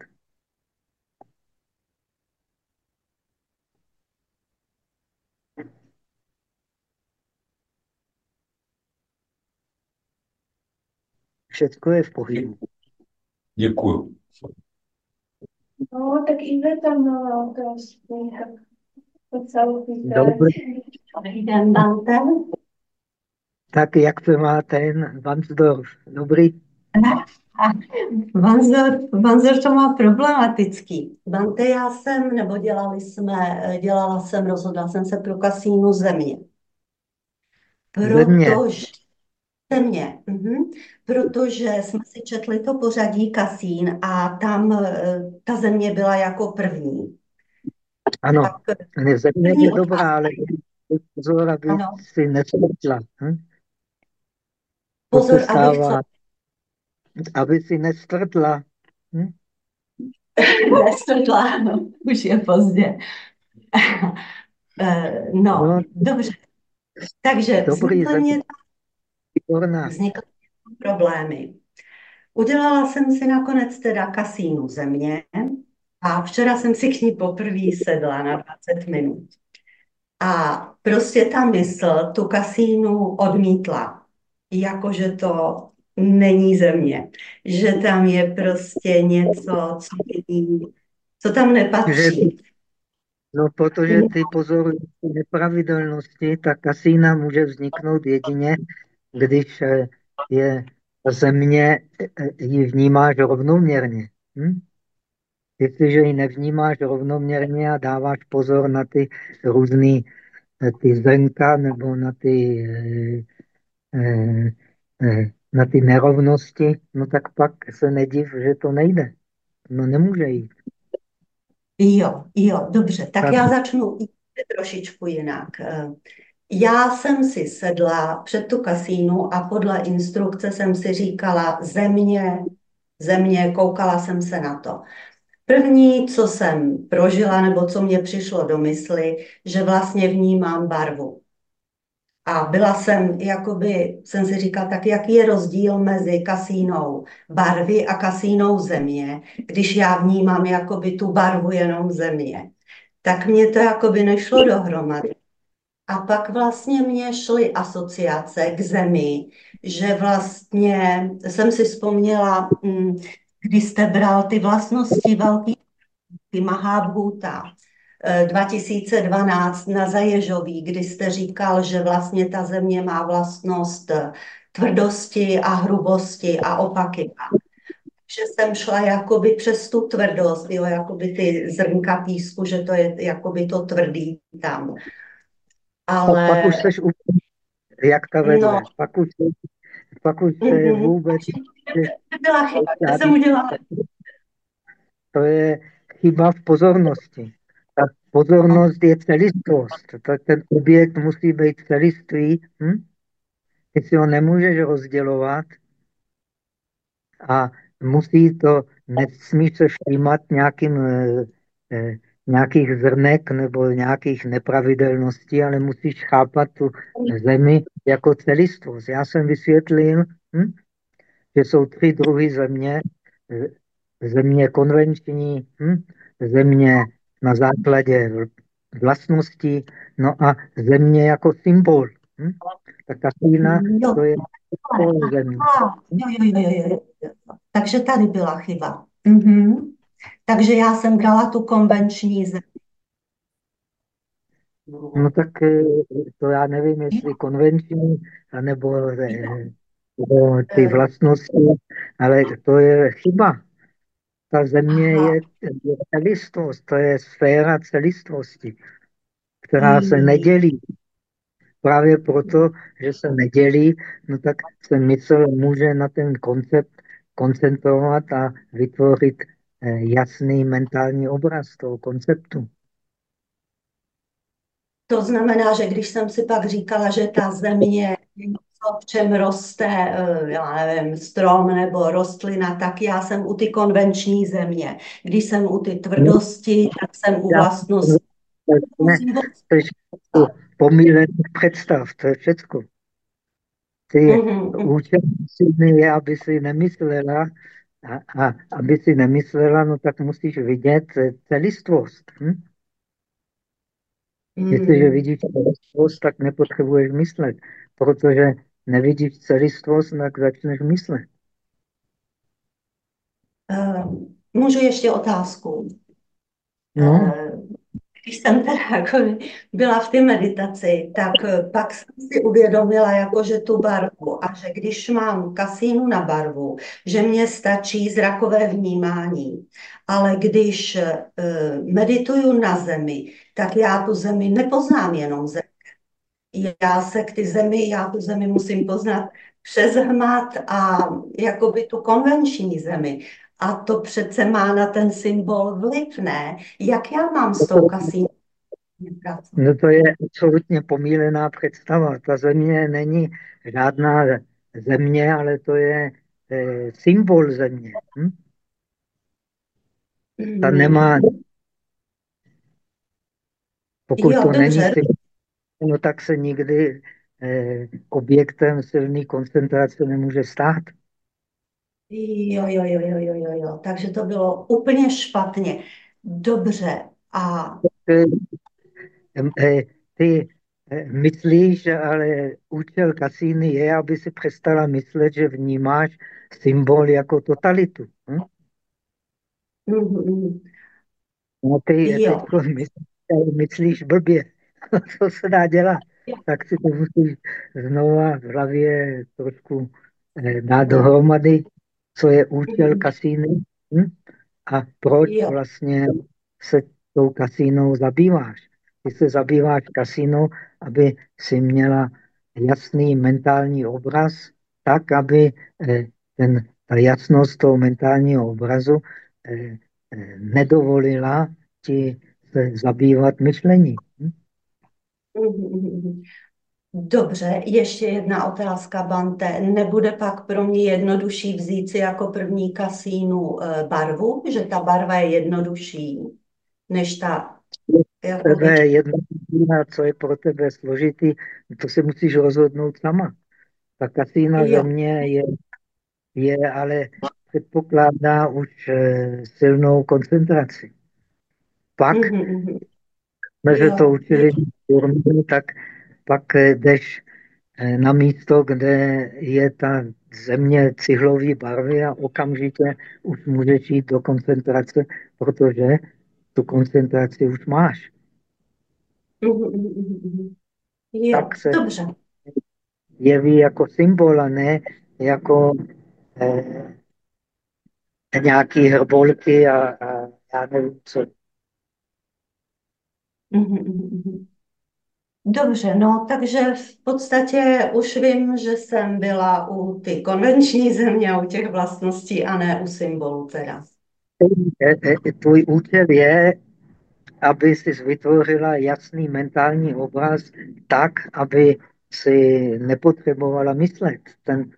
Všechno je v pohybu. Děkuju. No, tak Iveta měla otázku. Dobrý. den, Dante. Tak jak se má ten Vansdorf? Dobrý? Vanzor, to má problematický. Dante, já jsem, nebo dělali jsme, dělala jsem, rozhodla jsem se pro kasínu země. Země. Protože, země, mhm, protože jsme si četli to pořadí kasín a tam eh, ta země byla jako první. Ano, tak, země je dobrá, ale pozor, aby ano. si nestretla. Hm? Pozor, aby co? Aby si nestrtla. Hm? (laughs) nestrtla, no, už je pozdě. (laughs) Eh, no, no, dobře. Takže Dobrý, mě vznikly problémy. Udělala jsem si nakonec teda kasínu země a včera jsem si k ní poprvé sedla na 20 minut. A prostě ta mysl tu kasínu odmítla. Jakože to není země. Že tam je prostě něco, co, není, co tam nepatří. No, protože ty pozorují nepravidelnosti, ta kasína může vzniknout jedině, když eh, je země, eh, ji vnímáš rovnoměrně. Hm? Jestliže ji nevnímáš rovnoměrně a dáváš pozor na ty různé eh, ty zrnka nebo na ty, na ty nerovnosti, no tak pak se nediv, že to nejde. No nemůže jít. Jo, jo, dobře. Tak já začnu trošičku jinak. Já jsem si sedla před tu kasínu a podle instrukce jsem si říkala země, země, koukala jsem se na to. První, co jsem prožila, nebo co mě přišlo do mysli, že vlastně vnímám barvu. A byla jsem, jakoby, jsem si říkala, tak jaký je rozdíl mezi kasínou barvy a kasínou země, když já vnímám jakoby tu barvu jenom země. Tak mě to jakoby nešlo dohromady. A pak vlastně mě šly asociace k zemi, že vlastně jsem si vzpomněla, mm, když jste bral ty vlastnosti velký, ty Mahabhuta, 2012 na Zaježový, kdy jste říkal, že vlastně ta země má vlastnost tvrdosti a hrubosti a opaky. Že jsem šla jakoby přes tu tvrdost, jo, jakoby ty zrnka písku, že to je jakoby to tvrdý tam. Ale... pak už seš úplně, jak ta vedle. No. Pak už, pak už se mm-hmm. vůbec... Byla chyba, to jsem udělala. To je chyba v pozornosti. Ta pozornost je celistvost. Tak ten objekt musí být celistvý. Hm? Ty si ho nemůžeš rozdělovat a musí to, nesmíš se všímat nějakým eh, eh, nějakých zrnek nebo nějakých nepravidelností, ale musíš chápat tu zemi jako celistvost. Já jsem vysvětlil, hm, že jsou tři druhy země. Země konvenční, hm, země na základě vlastností, no a země jako symbol. Hm? Ta kasína, to je symbol země. Jo, jo, jo, jo. Takže tady byla chyba. Mhm. Takže já jsem brala tu konvenční zemi. No tak eh, to já nevím, jestli konvenční, anebo eh, nebo ty vlastnosti, ale to je chyba. Ta země je, je celistvost, to je sféra celistvosti, která se hmm. nedělí. Právě proto, že se nedělí, no tak se mysl může na ten koncept koncentrovat a vytvořit Eh, jasný mentální obraz toho konceptu. To znamená, že když jsem si pak říkala, že ta země je něco, v čem roste, eh, já nevím, strom nebo rostlina, tak já jsem u ty konvenční země. Když jsem u ty tvrdosti, tak jsem u vlastnosti. Ne, to je pomílených představ, to je všechno. Ty mm-hmm. účel je, aby si nemyslela, a, a aby si nemyslela, no tak musíš vidět celistvost. Hm? Mm. Jestliže vidíš celistvost, tak nepotřebuješ myslet, protože nevidíš celistvost, tak začneš myslet. Uh, můžu ještě otázku? No. Uh, když jsem teda jako byla v té meditaci, tak pak jsem si uvědomila, jako že tu barvu a že když mám kasínu na barvu, že mě stačí zrakové vnímání. Ale když medituju na zemi, tak já tu zemi nepoznám jenom zemi. Já se k ty zemi, já tu zemi musím poznat přes hmat a jakoby tu konvenční zemi. A to přece má na ten symbol vliv, ne? Jak já mám s tou kasínou No to je absolutně pomílená představa. Ta země není žádná země, ale to je e, symbol země. Hm? Ta hmm. nemá... Pokud jo, to dobře. není symbol, no tak se nikdy e, objektem silné koncentrace nemůže stát. Jo, jo, jo, jo, jo, jo, jo. Takže to bylo úplně špatně. Dobře. A... E, ty e, myslíš, ale účel kasíny je, aby si přestala myslet, že vnímáš symbol jako totalitu. Hm? Mm-hmm. No ty teď myslíš blbě. (laughs) Co se dá dělat? Tak si to musíš znova v hlavě trošku eh, dát dohromady co je účel mhm. kasíny hm? a proč jo. vlastně se tou kasínou zabýváš. Ty se zabýváš kasínou, aby si měla jasný mentální obraz, tak, aby eh, ten, ta jasnost toho mentálního obrazu eh, eh, nedovolila ti se zabývat myšlení. Dobře, ještě jedna otázka, Bante. Nebude pak pro mě jednodušší vzít si jako první kasínu eh, barvu, že ta barva je jednodušší než ta... Jako tebe je jednoduchá, co je pro tebe složitý, to se musíš rozhodnout sama. Ta kasína jo. země je, je ale předpokládá už eh, silnou koncentraci. Pak, mm-hmm. jsme se to učili, tak pak eh, jdeš eh, na místo, kde je ta země cihlové barvy a okamžitě už můžeš jít do koncentrace, protože tu koncentraci už máš. Jo, tak se dobře. jeví jako symbol a ne jako eh, nějaký hrbolky a, a já nevím co. Mm-hmm. Dobře, no takže v podstatě už vím, že jsem byla u ty konvenční (laughs) země, u těch vlastností a ne u symbolů teda. Tvůj účel je, aby si vytvořila jasný mentální obraz tak, aby si nepotřebovala myslet. Ten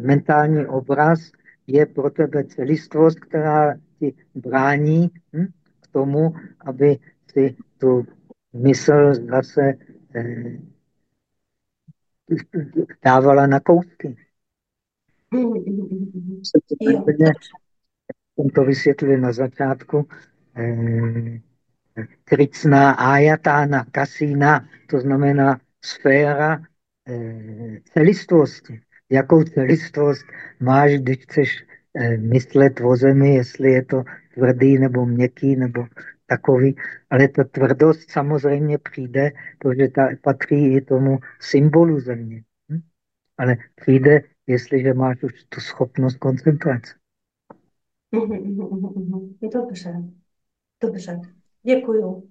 mentální obraz je pro tebe celistvost, která ti brání hm, k tomu, aby si tu mysl zase dávala na kousky. Jsem to vysvětlil na začátku. Eh, Kricná ajatána, kasína, to znamená sféra eh, celistvosti. Jakou celistvost máš, když chceš myslet o zemi, jestli je to tvrdý nebo měkký, nebo takový, ale ta tvrdost samozřejmě přijde, protože ta patří i tomu symbolu země. Hm? Ale přijde, jestliže máš už tu schopnost koncentrace. Dobře, dobře. Děkuju.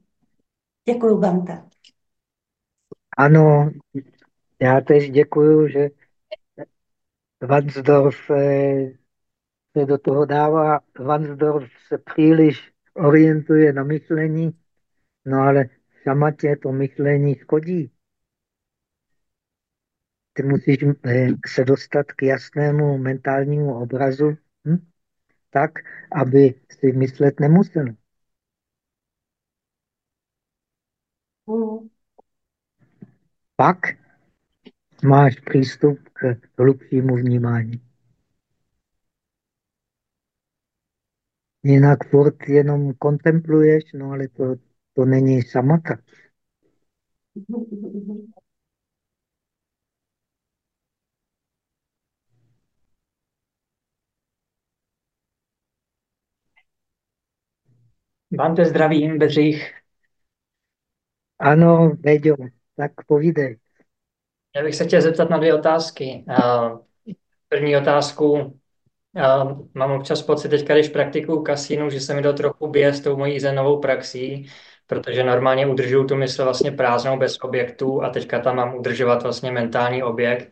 Děkuju, Bante. Ano, já tež děkuju, že Vansdorf eh, se do toho dává. Vansdorf se příliš orientuje na myšlení, no ale samatě to myšlení škodí. Ty musíš eh, se dostat k jasnému mentálnímu obrazu, hm? tak, aby si myslet nemusel. Pak máš přístup k hlubšímu vnímání. Jinak furt jenom kontempluješ, no ale to, to není samota. Vám to zdravím, Bedřich. Ano, Beďo, tak povídej. Já bych se chtěl zeptat na dvě otázky. První otázku. Mám občas pocit teďka, když praktikuju kasínu, že se mi to trochu bije s tou mojí zenovou praxí, protože normálně udržuju tu mysl vlastně prázdnou bez objektů a teďka tam mám udržovat vlastně mentální objekt.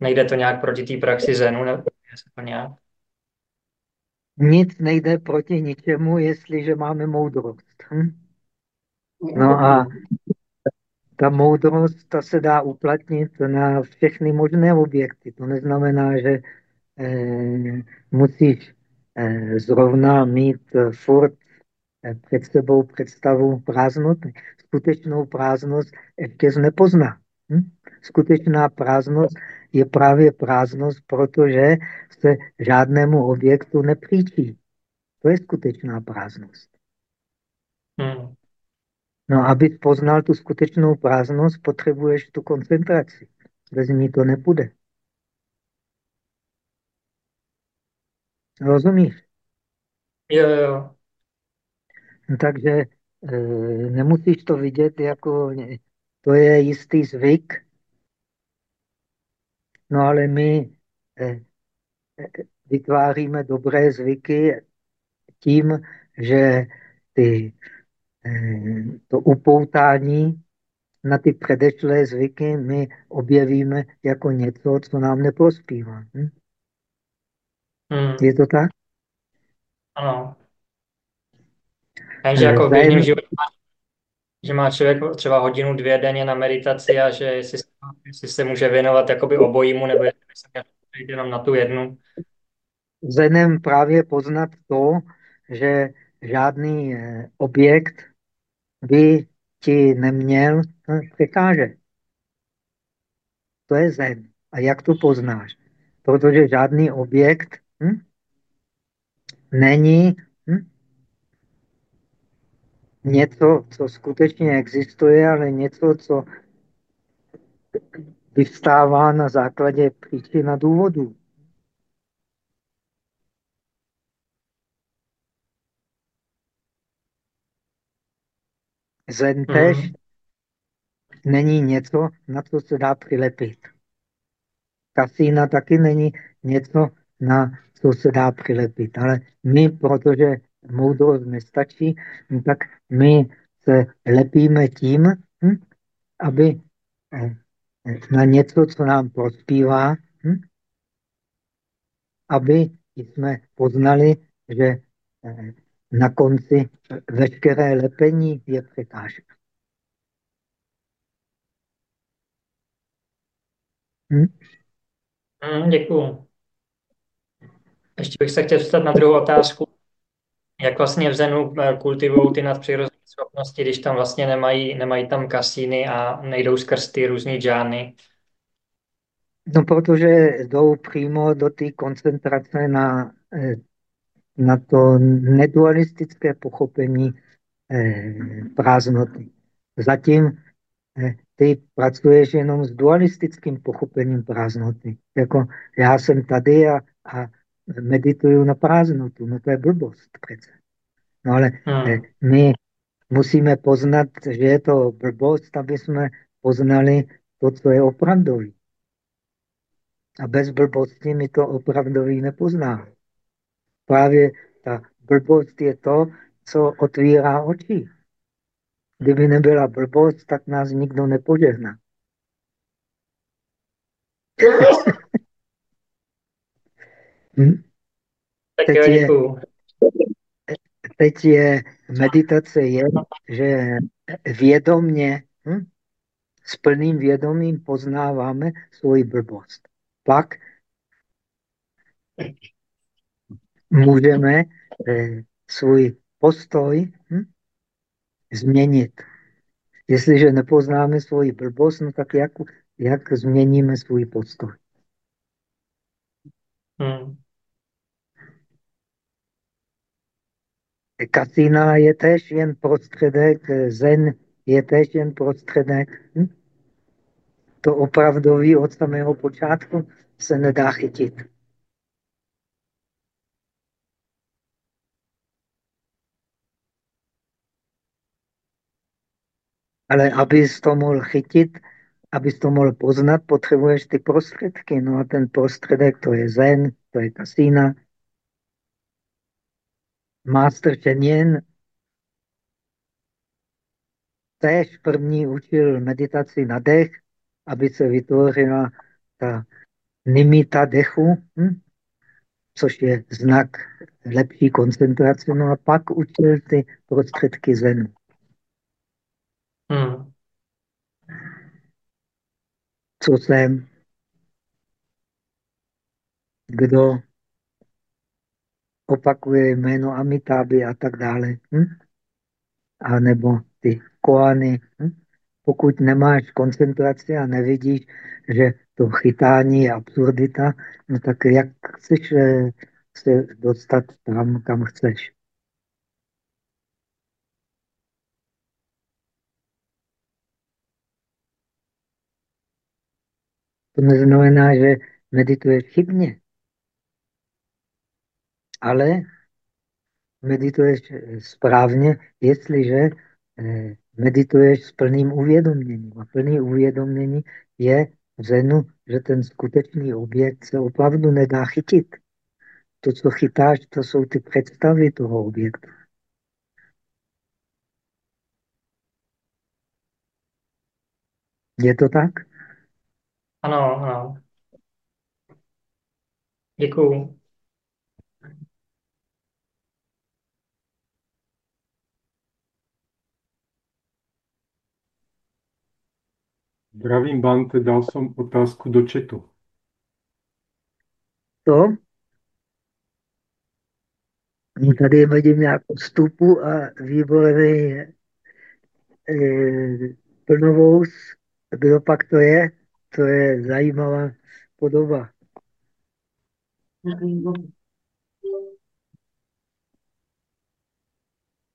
Nejde to nějak proti té praxi zenu? Nebo nějak? Nic nejde proti ničemu, jestliže máme moudrost. Hm? No a ta moudrost, ta se dá uplatnit na všechny možné objekty. To neznamená, že musíš eh, zrovna mít eh, furt eh, před sebou představu prázdnoty. Skutečnou prázdnost ještě nepozná. Hm? Skutečná prázdnost je právě prázdnost, protože se žádnému objektu nepříčí. To je skutečná prázdnost. Hmm. No, aby poznal tu skutečnou prázdnost, potřebuješ tu koncentraci. Bez ní to nepůjde. Rozumíš? Jo, jo. No, takže e, nemusíš to vidět jako, to je jistý zvyk, no ale my e, e, vytváříme dobré zvyky tím, že ty Eh, to upoutání na ty předešlé zvyky my objevíme jako něco, co nám neprospívá. Hm? Hmm. Je to tak? Ano. Jenže jako v běžném životě že má člověk třeba hodinu, dvě denně na meditaci a že jestli, jestli se může věnovat jakoby obojímu, nebo jestli se měl jenom na tu jednu. Zenem právě poznat to, že žádný eh, objekt by ti neměl hm, překážet. To je zen. A jak to poznáš? Protože žádný objekt hm, není hm, něco, co skutečně existuje, ale něco, co vyvstává na základě příčin a důvodů. Zen mm. tež není něco, na co se dá přilepit. Kasína taky není něco, na co se dá přilepit. Ale my, protože moudrost nestačí, tak my se lepíme tím, hm, aby eh, na něco, co nám prospívá, hm, aby jsme poznali, že eh, na konci veškeré lepení je překážka. Hm? Mm, děkuju. Ještě bych se chtěl zeptat na druhou otázku. Jak vlastně v Zenu eh, kultivují ty nadpřirozené schopnosti, když tam vlastně nemají, nemají tam kasíny a nejdou skrz ty různý džány? No, protože jdou přímo do té koncentrace na eh, na to nedualistické pochopení eh, prázdnoty. Zatím ty pracuješ jenom s dualistickým pochopením prázdnoty. Jako já jsem tady a, a medituju na prázdnotu. No to je blbost přece. No ale hmm. eh, my musíme poznat, že je to blbost, aby jsme poznali to, co je opravdový. A bez blbosti my to opravdový nepoznáme. Právě ta blbost je to, co otvírá oči. Kdyby nebyla blbost, tak nás nikdo nepožehná. (laughs) hm? teď, je, teď je, meditace je, že vědomně, hm? s plným vědomím poznáváme svoji blbost. Pak můžeme eh, svůj postoj hm, změnit. Jestliže nepoznáme svoji blbost, no tak jak, jak změníme svůj postoj? Hmm. Kasína je tež jen prostředek, zen je tež jen prostředek. Hm? To opravdový od samého počátku se nedá chytit. Ale abys to mohl chytit, abys to mohl poznat, potřebuješ ty prostředky. No a ten prostředek to je zen, to je kasína. Master Chen též první učil meditaci na dech, aby se vytvořila ta nimita dechu, hm? což je znak lepší koncentrace. No a pak učil ty prostředky zenu. Hmm. Co jsem? Kdo opakuje jméno Amitáby a tak dále. Hm? A nebo ty koany. Hm? Pokud nemáš koncentraci a nevidíš, že to chytání je absurdita, no tak jak chceš eh, se dostat tam, kam chceš? To neznamená, že medituješ chybně, ale medituješ správně, jestliže eh, medituješ s plným uvědoměním. A plný uvědomění je v zenu, že ten skutečný objekt se opravdu nedá chytit. To, co chytáš, to jsou ty představy toho objektu. Je to tak? Ano, ano. Děkuju. Zdravím, Bante, dal jsem otázku do četu. To? Tady vidím nějakou vstupu a výborný e, plnovous. Kdo pak to je? To je zajímavá podoba.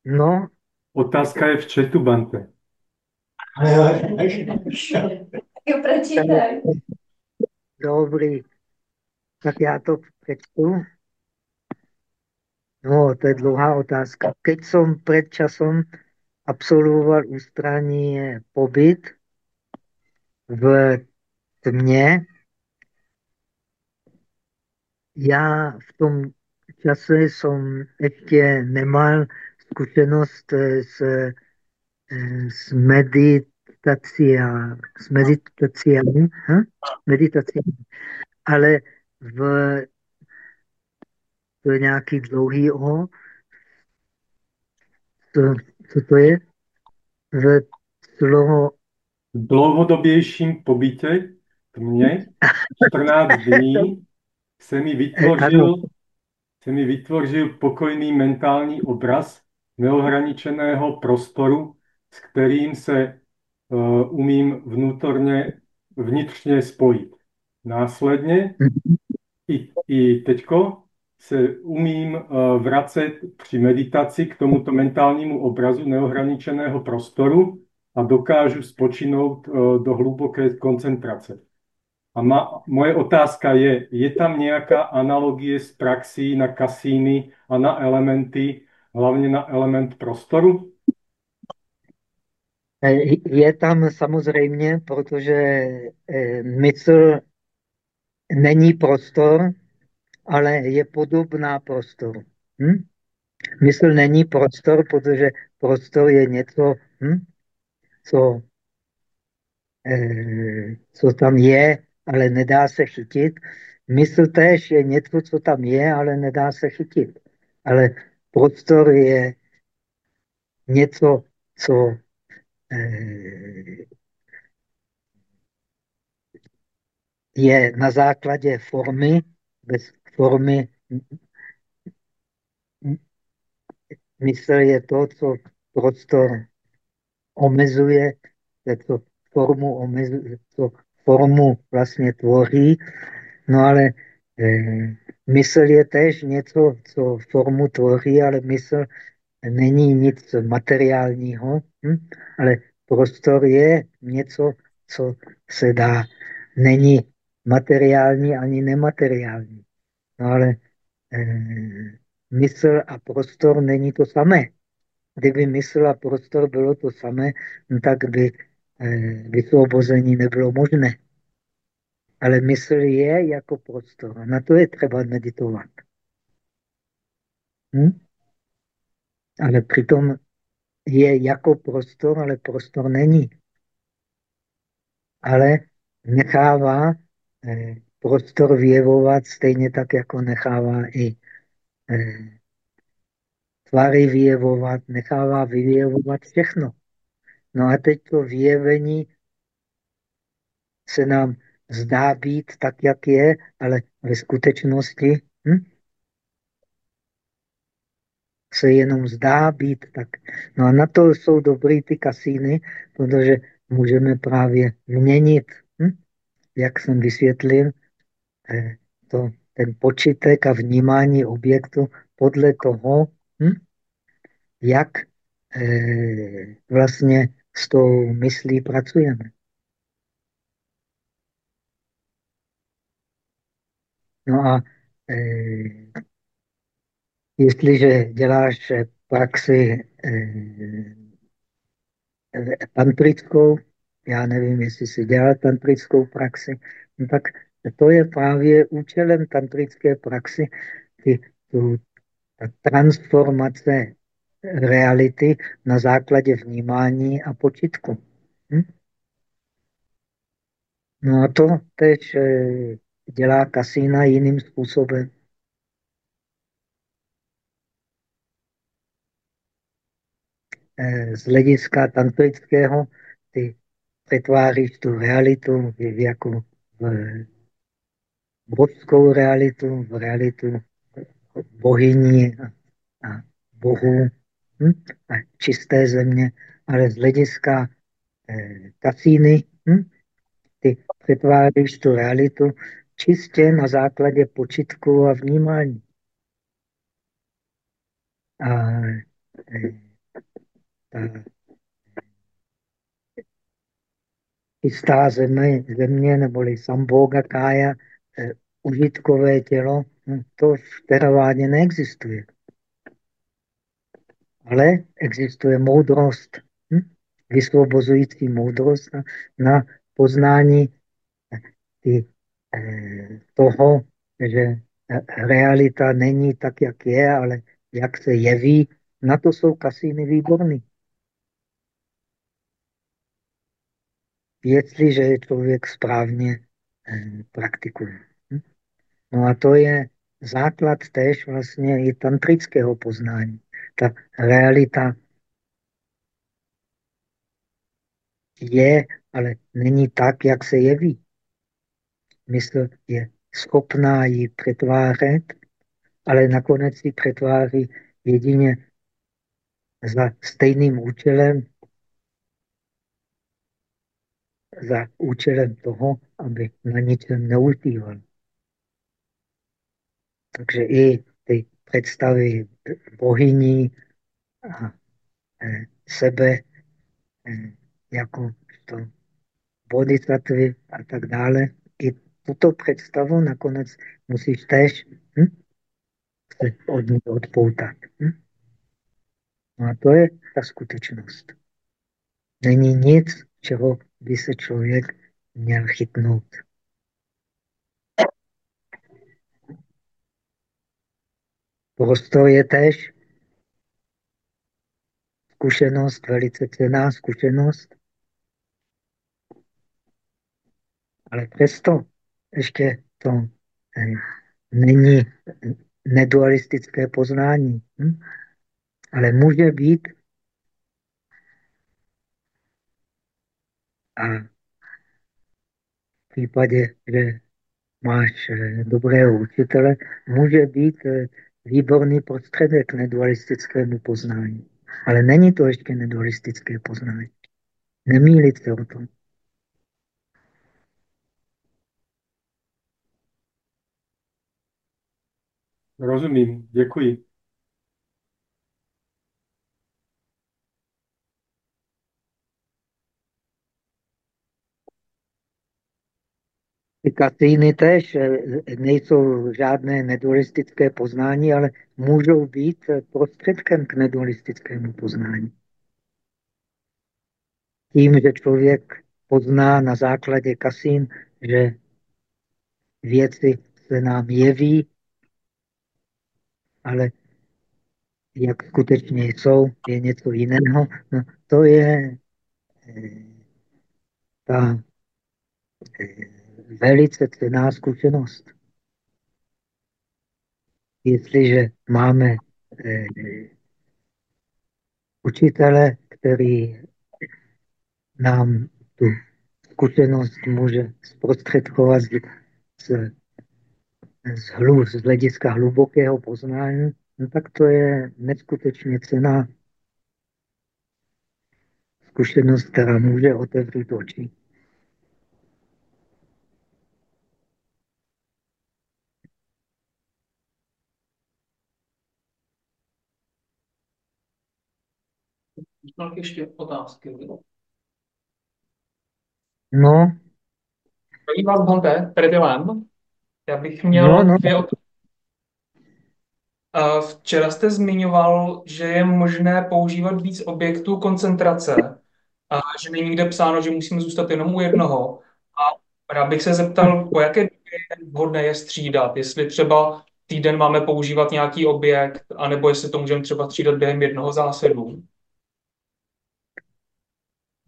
No. Otázka je v četu, Bante. Jo, prečítaj. Dobrý. Tak já to přečtu. No, to je dlouhá otázka. Keď jsem před časom absolvoval ústraní pobyt v tmě, já v tom čase jsem ještě nemal zkušenost s s meditací, s meditací, hm? ale v to je nějaký dlouhý oho. To, co to je? V dlouho... dlouhodobějším pobytě mě 14 dní se mi vytvořil, se mi vytvořil pokojný mentální obraz neohraničeného prostoru s kterým se uh, umím vnútorně, vnitřně spojit. Následně i, i teďko se umím uh, vracet při meditaci k tomuto mentálnímu obrazu neohraničeného prostoru a dokážu spočinout uh, do hluboké koncentrace. A ma, moje otázka je, je tam nějaká analogie s praxí na kasíny a na elementy, hlavně na element prostoru? Je tam samozřejmě, protože eh, mysl není prostor, ale je podobná prostoru. Hm? Mysl není prostor, protože prostor je něco, hm? co, eh, co tam je, ale nedá se chytit. Mysl též je něco, co tam je, ale nedá se chytit. Ale prostor je něco, co Eh, je na základě formy, bez formy mysl je to, co prostor omezuje, co formu omezuje, co formu vlastně tvoří, no ale eh, mysl je tež něco, co formu tvoří, ale mysl není nic materiálního, hm? ale prostor je něco, co se dá, není materiální ani nemateriální. No ale e, mysl a prostor není to samé. Kdyby mysl a prostor bylo to samé, no tak by vysvobození nebylo možné. Ale mysl je jako prostor. Na to je třeba meditovat. Hm? Ale přitom je jako prostor, ale prostor není. Ale nechává eh, prostor vyjevovat stejně tak, jako nechává i eh, tvary vyjevovat, nechává vyjevovat všechno. No a teď to vyjevení se nám zdá být tak, jak je, ale ve skutečnosti hm, se jenom zdá být tak. No a na to jsou dobrý ty kasíny, protože můžeme právě měnit, hm, jak jsem vysvětlil, eh, to, ten počítek a vnímání objektu podle toho, hm, jak eh, vlastně s tou myslí pracujeme. No a e, jestliže děláš praxi e, tantrickou, já nevím, jestli si dělal tantrickou praxi, no tak to je právě účelem tantrické praxi, ty, tu, ta transformace reality na základě vnímání a počitku. Hm? No a to tež eh, dělá kasína jiným způsobem. Eh, z hlediska tantrického ty přetváříš tu realitu jako v božskou realitu, v realitu bohyní a, bohů hm? čisté země, ale z hlediska eh, kasíny hm? ty přetváříš tu realitu čistě na základě počitku a vnímání. A eh, ta čistá země, země neboli samboga kája, eh, užitkové tělo, hm, to v teravádě neexistuje. Ale existuje moudrost, hm? vysvobozující moudrost na, poznání ty, eh, toho, že realita není tak, jak je, ale jak se jeví, na to jsou kasíny výborný. Jestliže je člověk správně eh, praktikuje. Hm? No a to je základ též vlastně i tantrického poznání. Ta realita je, ale není tak, jak se jeví. Mysl je schopná ji přetvářet, ale nakonec ji přetváří jedině za stejným účelem, za účelem toho, aby na ničem neulpíval. Takže i představy bohyní a e, sebe e, jako to bodhisattvy a tak dále, i tuto představu nakonec musíš též hm, se od ní odpoutat. Hm? No a to je ta skutečnost. Není nic, čeho by se člověk měl chytnout. Prostor je tež. Zkušenost, velice cená zkušenost, ale přesto ještě to eh, není nedualistické poznání, hm? ale může být. A v případě, že máš eh, dobrého učitele, může být eh, výborný prostředek nedualistickému poznání. Ale není to ještě nedualistické poznání. Nemýlit se o tom. Rozumím, děkuji. Ty kasíny tež eh, nejsou žádné nedualistické poznání, ale můžou být prostředkem k nedualistickému poznání. Tím, že člověk pozná na základě kasín, že věci se nám jeví, ale jak skutečně jsou, je něco jiného. No, to je eh, ta eh, velice cená zkušenost. Jestliže máme eh, učitele, který nám tu zkušenost může zprostředkovat z, z, z, hlu, z hlediska hlubokého poznání, no tak to je neskutečně cená zkušenost, která může otevřít oči. Máš ještě otázky? No. Zdravím vás, Honte, Predilem. Já bych měl no, no. dvě otázky. Včera jste zmiňoval, že je možné používat víc objektů koncentrace a že není nikde psáno, že musíme zůstat jenom u jednoho. A rád bych se zeptal, po jaké době je vhodné je střídat. Jestli třeba týden máme používat nějaký objekt, anebo jestli to můžeme třeba střídat během jednoho zásedu.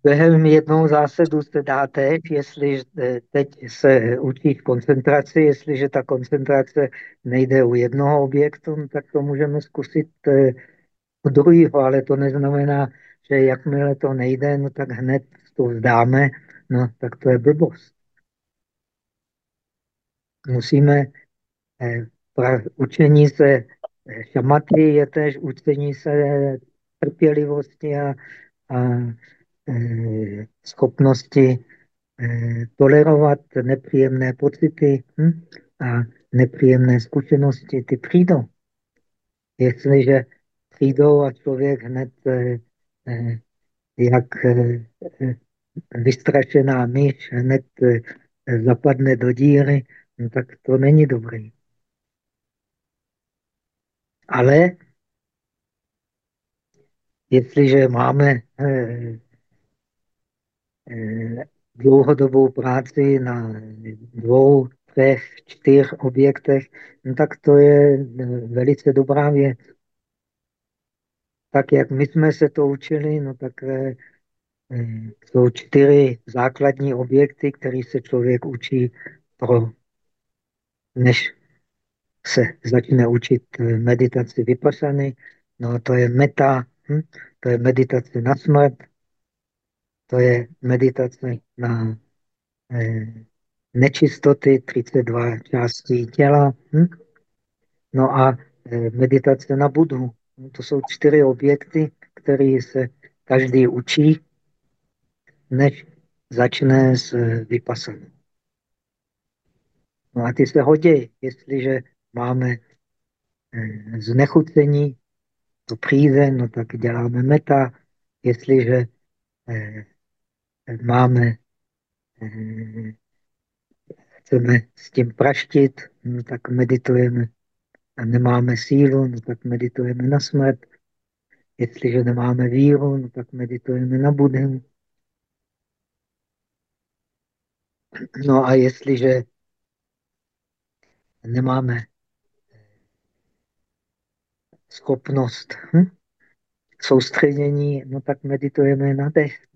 Během jednou zásadu se dáte, jestli eh, teď se učí koncentraci, jestliže ta koncentrace nejde u jednoho objektu, no tak to můžeme zkusit eh, u druhého, ale to neznamená, že jakmile to nejde, no tak hned to vzdáme, no tak to je blbost. Musíme eh, učení se šamaty je tež učení se trpělivosti a, a schopnosti eh, tolerovat nepříjemné pocity hm? a nepříjemné zkušenosti, ty přijdou. Jestliže přijdou a člověk hned eh, jak vystrašená myš hned zapadne do díry, no tak to není dobrý. Ale jestliže máme Eh, dlouhodobou práci na dvou, třech, čtyř objektech, no tak to je eh, velice dobrá věc. Tak jak my jsme se to učili, no tak eh, jsou čtyři základní objekty, které se člověk učí pro, než se začne učit meditaci vypasany. No to je meta, hm? to je meditace na smrt, to je meditace na eh, nečistoty, 32 částí těla. Hm? No a eh, meditace na Budhu. To jsou čtyři objekty, které se každý učí, než začne s eh, vypasaním. No a ty se hodí, jestliže máme znechucení, to přijde, no tak děláme meta, jestliže máme, eh, chceme s tím praštit, no tak meditujeme a nemáme sílu, no tak meditujeme na smrt. Jestliže nemáme víru, no tak meditujeme na Budhu. No a jestliže nemáme schopnost hm, soustředění, no tak meditujeme na dech.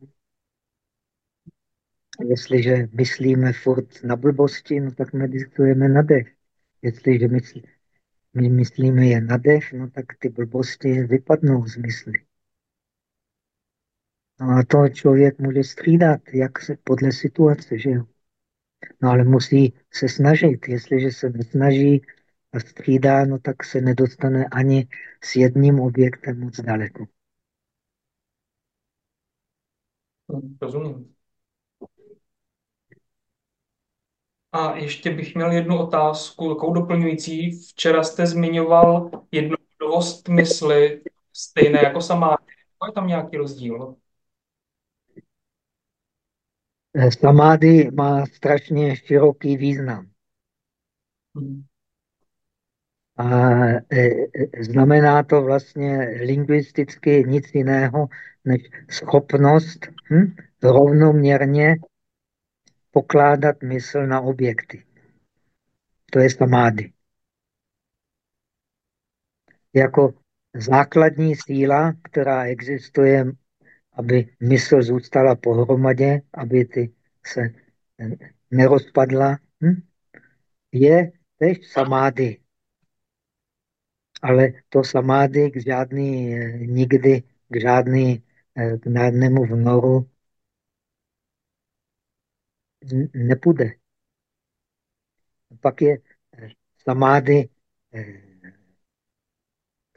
Jestliže myslíme furt na blbosti, no tak meditujeme na dech. Jestliže myslí, my myslíme je na dech, no tak ty blbosti vypadnou z mysli. No a to člověk může střídat, jak se, podle situace, že jo. No ale musí se snažit. Jestliže se nesnaží a střídá, no tak se nedostane ani s jedním objektem moc daleko. Rozumím. A ještě bych měl jednu otázku, takovou doplňující. Včera jste zmiňoval jednoduchost mysli, stejné jako samády. Je tam nějaký rozdíl? Samády má strašně široký význam. Hmm. A znamená to vlastně lingvisticky nic jiného, než schopnost hm, rovnoměrně pokládat mysl na objekty. To je samády. Jako základní síla, která existuje, aby mysl zůstala pohromadě, aby ty se nerozpadla, hm? je tež samády. Ale to samády k žádný, nikdy k žádný k žádnému vnoru nepůjde. Pak je samády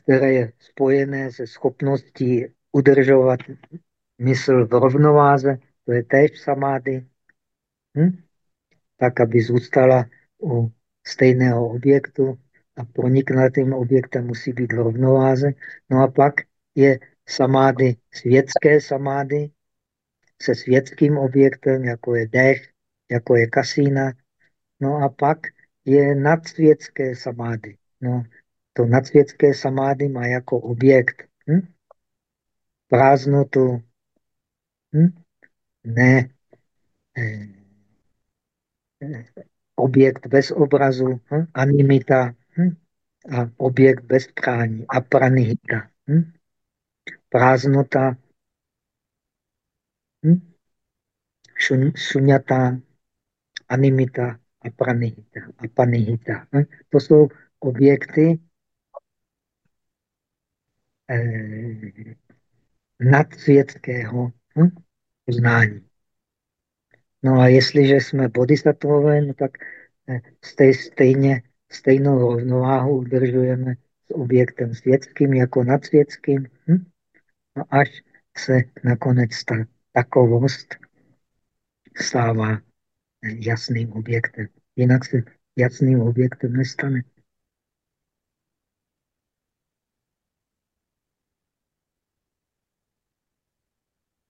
které je spojené se schopností udržovat mysl v rovnováze, to je též samády, hm? tak, aby zůstala u stejného objektu a proniknutým objektem musí být v rovnováze. No a pak je samády, světské samády, se světským objektem, jako je dech, jako je kasína. No a pak je nadsvětské samády. No, to nadsvětské samády má jako objekt hm? prázdnotu, hm? ne eh, objekt bez obrazu, hm? animita hm? a objekt bez prání, apranihita. Hm? Prázdnota, hm? šunyata, animita, apranihita, apanihita. Hm? To jsou objekty, eh, nadsvětského hm, poznání. No a jestliže jsme bodhisattvové, no tak eh, stej, stejně, stejnou rovnováhu udržujeme s objektem světským jako nadsvětským, hm? no až se nakonec ta takovost stává jasným objektem. Jinak se jasným objektem nestane.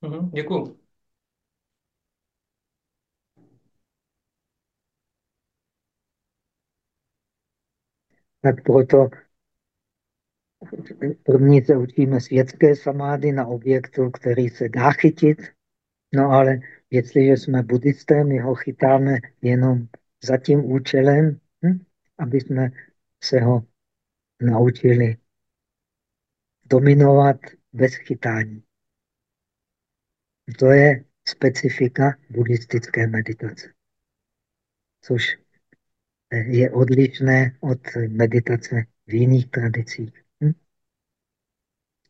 Mhm, děkuju. Tak proto první se učíme světské samády na objektu, který se dá chytit. No ale jestliže jsme buddhisté, my ho chytáme jenom za tím účelem, hm? aby jsme se ho naučili dominovat bez chytání. To je specifika buddhistické meditace, což je odlišné od meditace v jiných tradicích. Hm?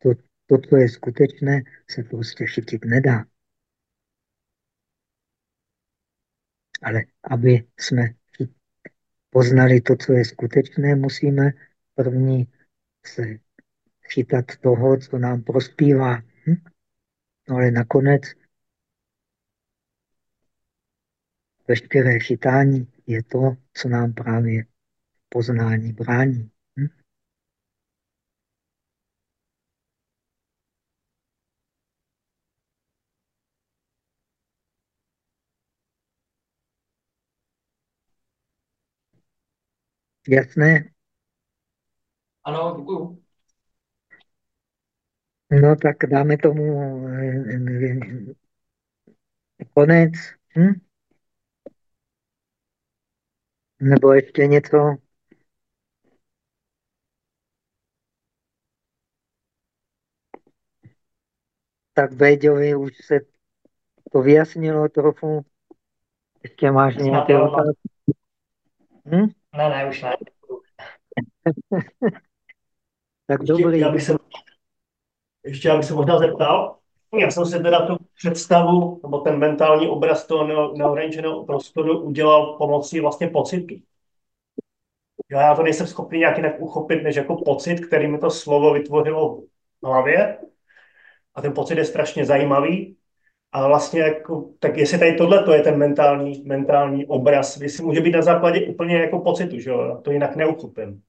To, to, co je skutečné, se prostě chytit nedá. Ale aby jsme poznali to, co je skutečné, musíme první se chytat toho, co nám prospívá. Hm? No ale nakonec veškeré chytání je to, co nám právě poznání brání. Hm? Jasné? Ano, děkuju. No tak dáme tomu eh, konec. Hm? Nebo ještě něco? Tak Béďovi už se to vyjasnilo trochu. Ještě máš nějaké otázky? Hm? Ne, ne, už ne. (laughs) tak ještě, dobrý. Já bych se, ještě já bych se možná zeptal, já jsem si teda tu představu, nebo ten mentální obraz toho neoranženého prostoru udělal pomocí vlastně pocitu. Jo, já to nejsem schopný nějak jinak uchopit, než jako pocit, který mi to slovo vytvořilo v hlavě. A ten pocit je strašně zajímavý. A vlastně, jako, tak jestli tady tohle to je ten mentální, mentální obraz, jestli může být na základě úplně jako pocitu, že jo? To jinak neuchopím.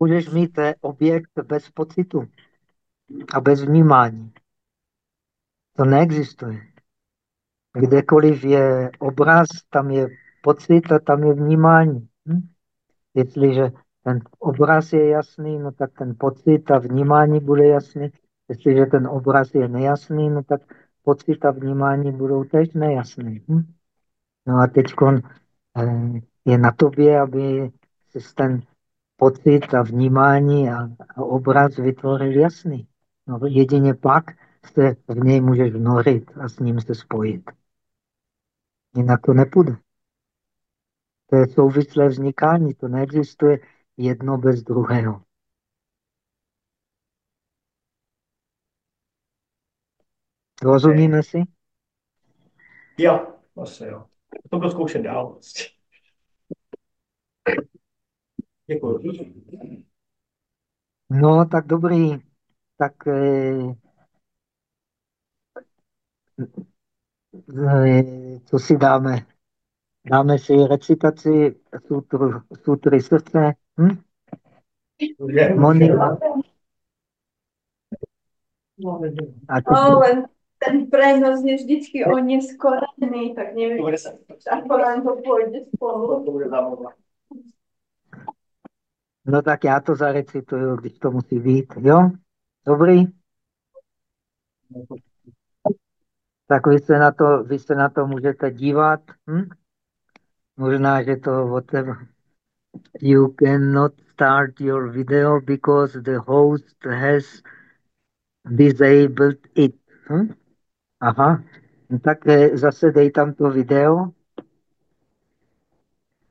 Můžeš mít objekt bez pocitu a bez vnímání. To neexistuje. Kdekoliv je obraz, tam je pocit a tam je vnímání. Hm? Jestliže ten obraz je jasný, no tak ten pocit a vnímání bude jasný. Jestliže ten obraz je nejasný, no tak pocit a vnímání budou tež nejasný. Hm? No a teď eh, je na tobě, aby se ten pocit a vnímání a, a obraz vytvořil jasný. No, jedině pak se v něj můžeš vnorit a s ním se spojit. Jinak to nepůjde. To je souvislé vznikání, to neexistuje jedno bez druhého. Rozumíme si? Jo, vlastně jo. To budu zkoušet dál. Vlastně. Děkuji. No, tak dobrý. Tak eh, eh, co si dáme? Dáme si recitaci sutru, sutry srdce. Hm? Monika. A ty... Ten prenos je vždycky o neskorený, tak nevím, ako nám to půjde spolu. No tak já to zarecituju, když to musí být. Jo? Dobrý? Tak vy se na to, vy se na to můžete dívat. Hm? Možná, že to whatever. You cannot start your video because the host has disabled it. Hm? Aha. No tak eh, zase dej tam to video.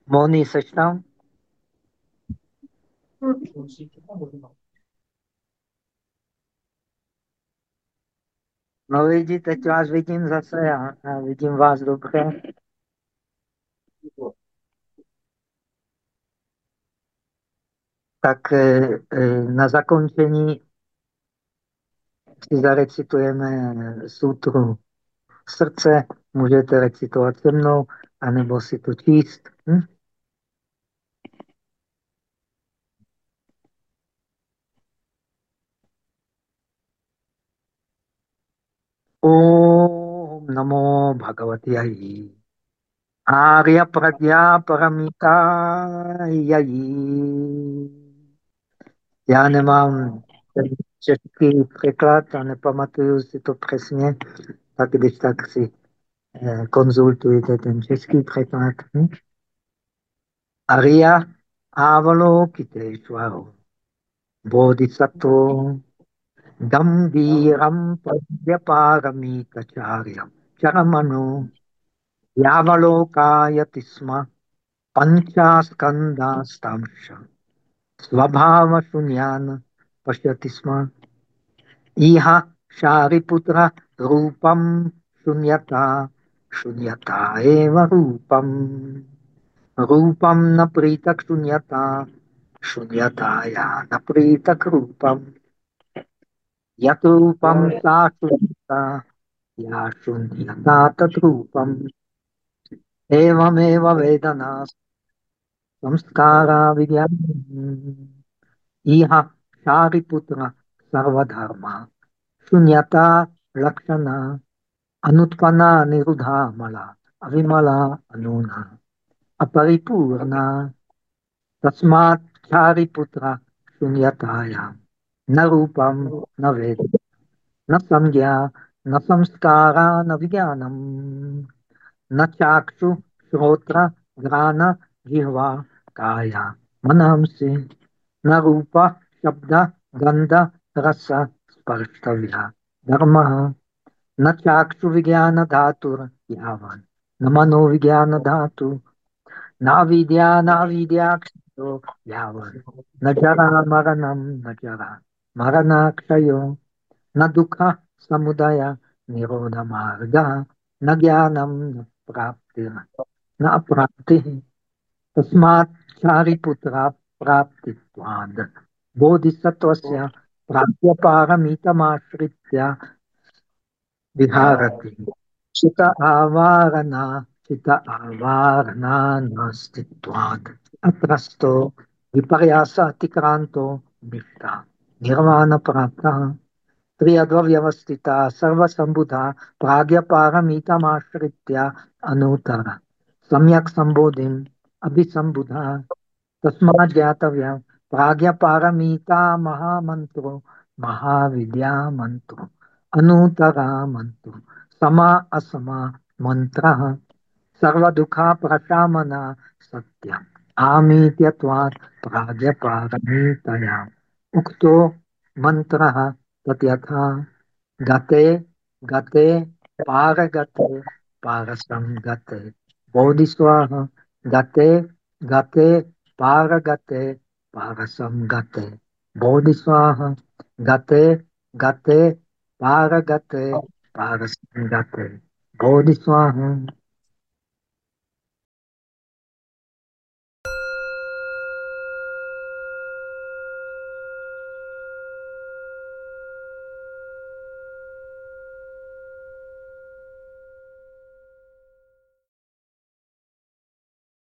Moni, seš tam? No vidíte, teď vás vidím zase, já, já vidím vás dobře. Tak eh, eh, na zakončení si zarecitujeme sutru srdce, můžete recitovat se mnou, anebo si to číst. Hm? Om Namo Bhagavati Ayi. Arya Pradya Paramita Yayi. Já nemám český překlad a nepamatuju si to přesně, tak když tak si eh, konzultujte ten český překlad. Hm? Arya Avalokiteshvaro Bodhisattva Gambhiram Padyaparamitacharyam Charamano Yavalokayati sma Panchaskandastamsha Svabhava Shunyana Pašťaty. Iha šáriputra rupam šunyata, šunyata eva rupam. Rupam naprýtak šunyata, šunyata já naprýtak rupam. Yat rupam ta šunyata, já šunyata tat rupam. Evameva vedanas samskara vidyam. Iha Shariputra सर्वधर्म। शून्यता, लक्षण, अनुत्पन्ना, निरुधा, मला, अविमला, अनूना। अपरिपूर्णा, तस्मात् चारिपुत्र शून्यताया। न रूपम न वेद, न संज्ञा, न संस्कारा, न विज्ञानम। न चाक्षु, श्रोत्र घ्राण जिह्वा, काया। मनंसि न रूप शब्द गंध रस, स्पर्शव्या, धर्म, न चाक्षु विज्ञान धातुर यावन। न मनो विज्ञान धातु, न विद्या, न विद्याक्षयो न जरा मरणम न जरा मरणाक्षयो, न दुःख, समुदय, निरोध मार्ग, न ज्ञानम न प्राप्ति, न अप्राप्ति। तस्मात् चारिपुत्र प्राप्तित्वाद। बोधिसत्वस्य प्राप्यपारमितमाश्रित्य विहारति चित आवारणा चित आवारणा नास्तित्वात् अत्रस्तो विपर्यास अतिक्रान्तो निष्ठा निर्वाणप्राप्तः त्रियद्वव्यवस्थिता सर्वसम्बुधा प्राज्ञपारमितमाश्रित्य अनुत्तरा सम्यक् सम्बोधिम् अभिसम्बुधा तस्मात् ज्ञातव्यं प्राज्ञपारमिता महामन्त्रो, महाविद्या मंत्रो अनुतरा मंत्रो समा असमा मंत्र सर्वदुखा प्रशामना सत्य आमीत्यत्वात् प्राज्ञपारमितया उक्तो मन्त्रः तथ्यथा गते गते, पारगते पारसं गते बोधिस्वाह, गते गते, पारगते पारसं गते बोधिस्वाह गते गते पारगते पारसं गते बोधिस्वाह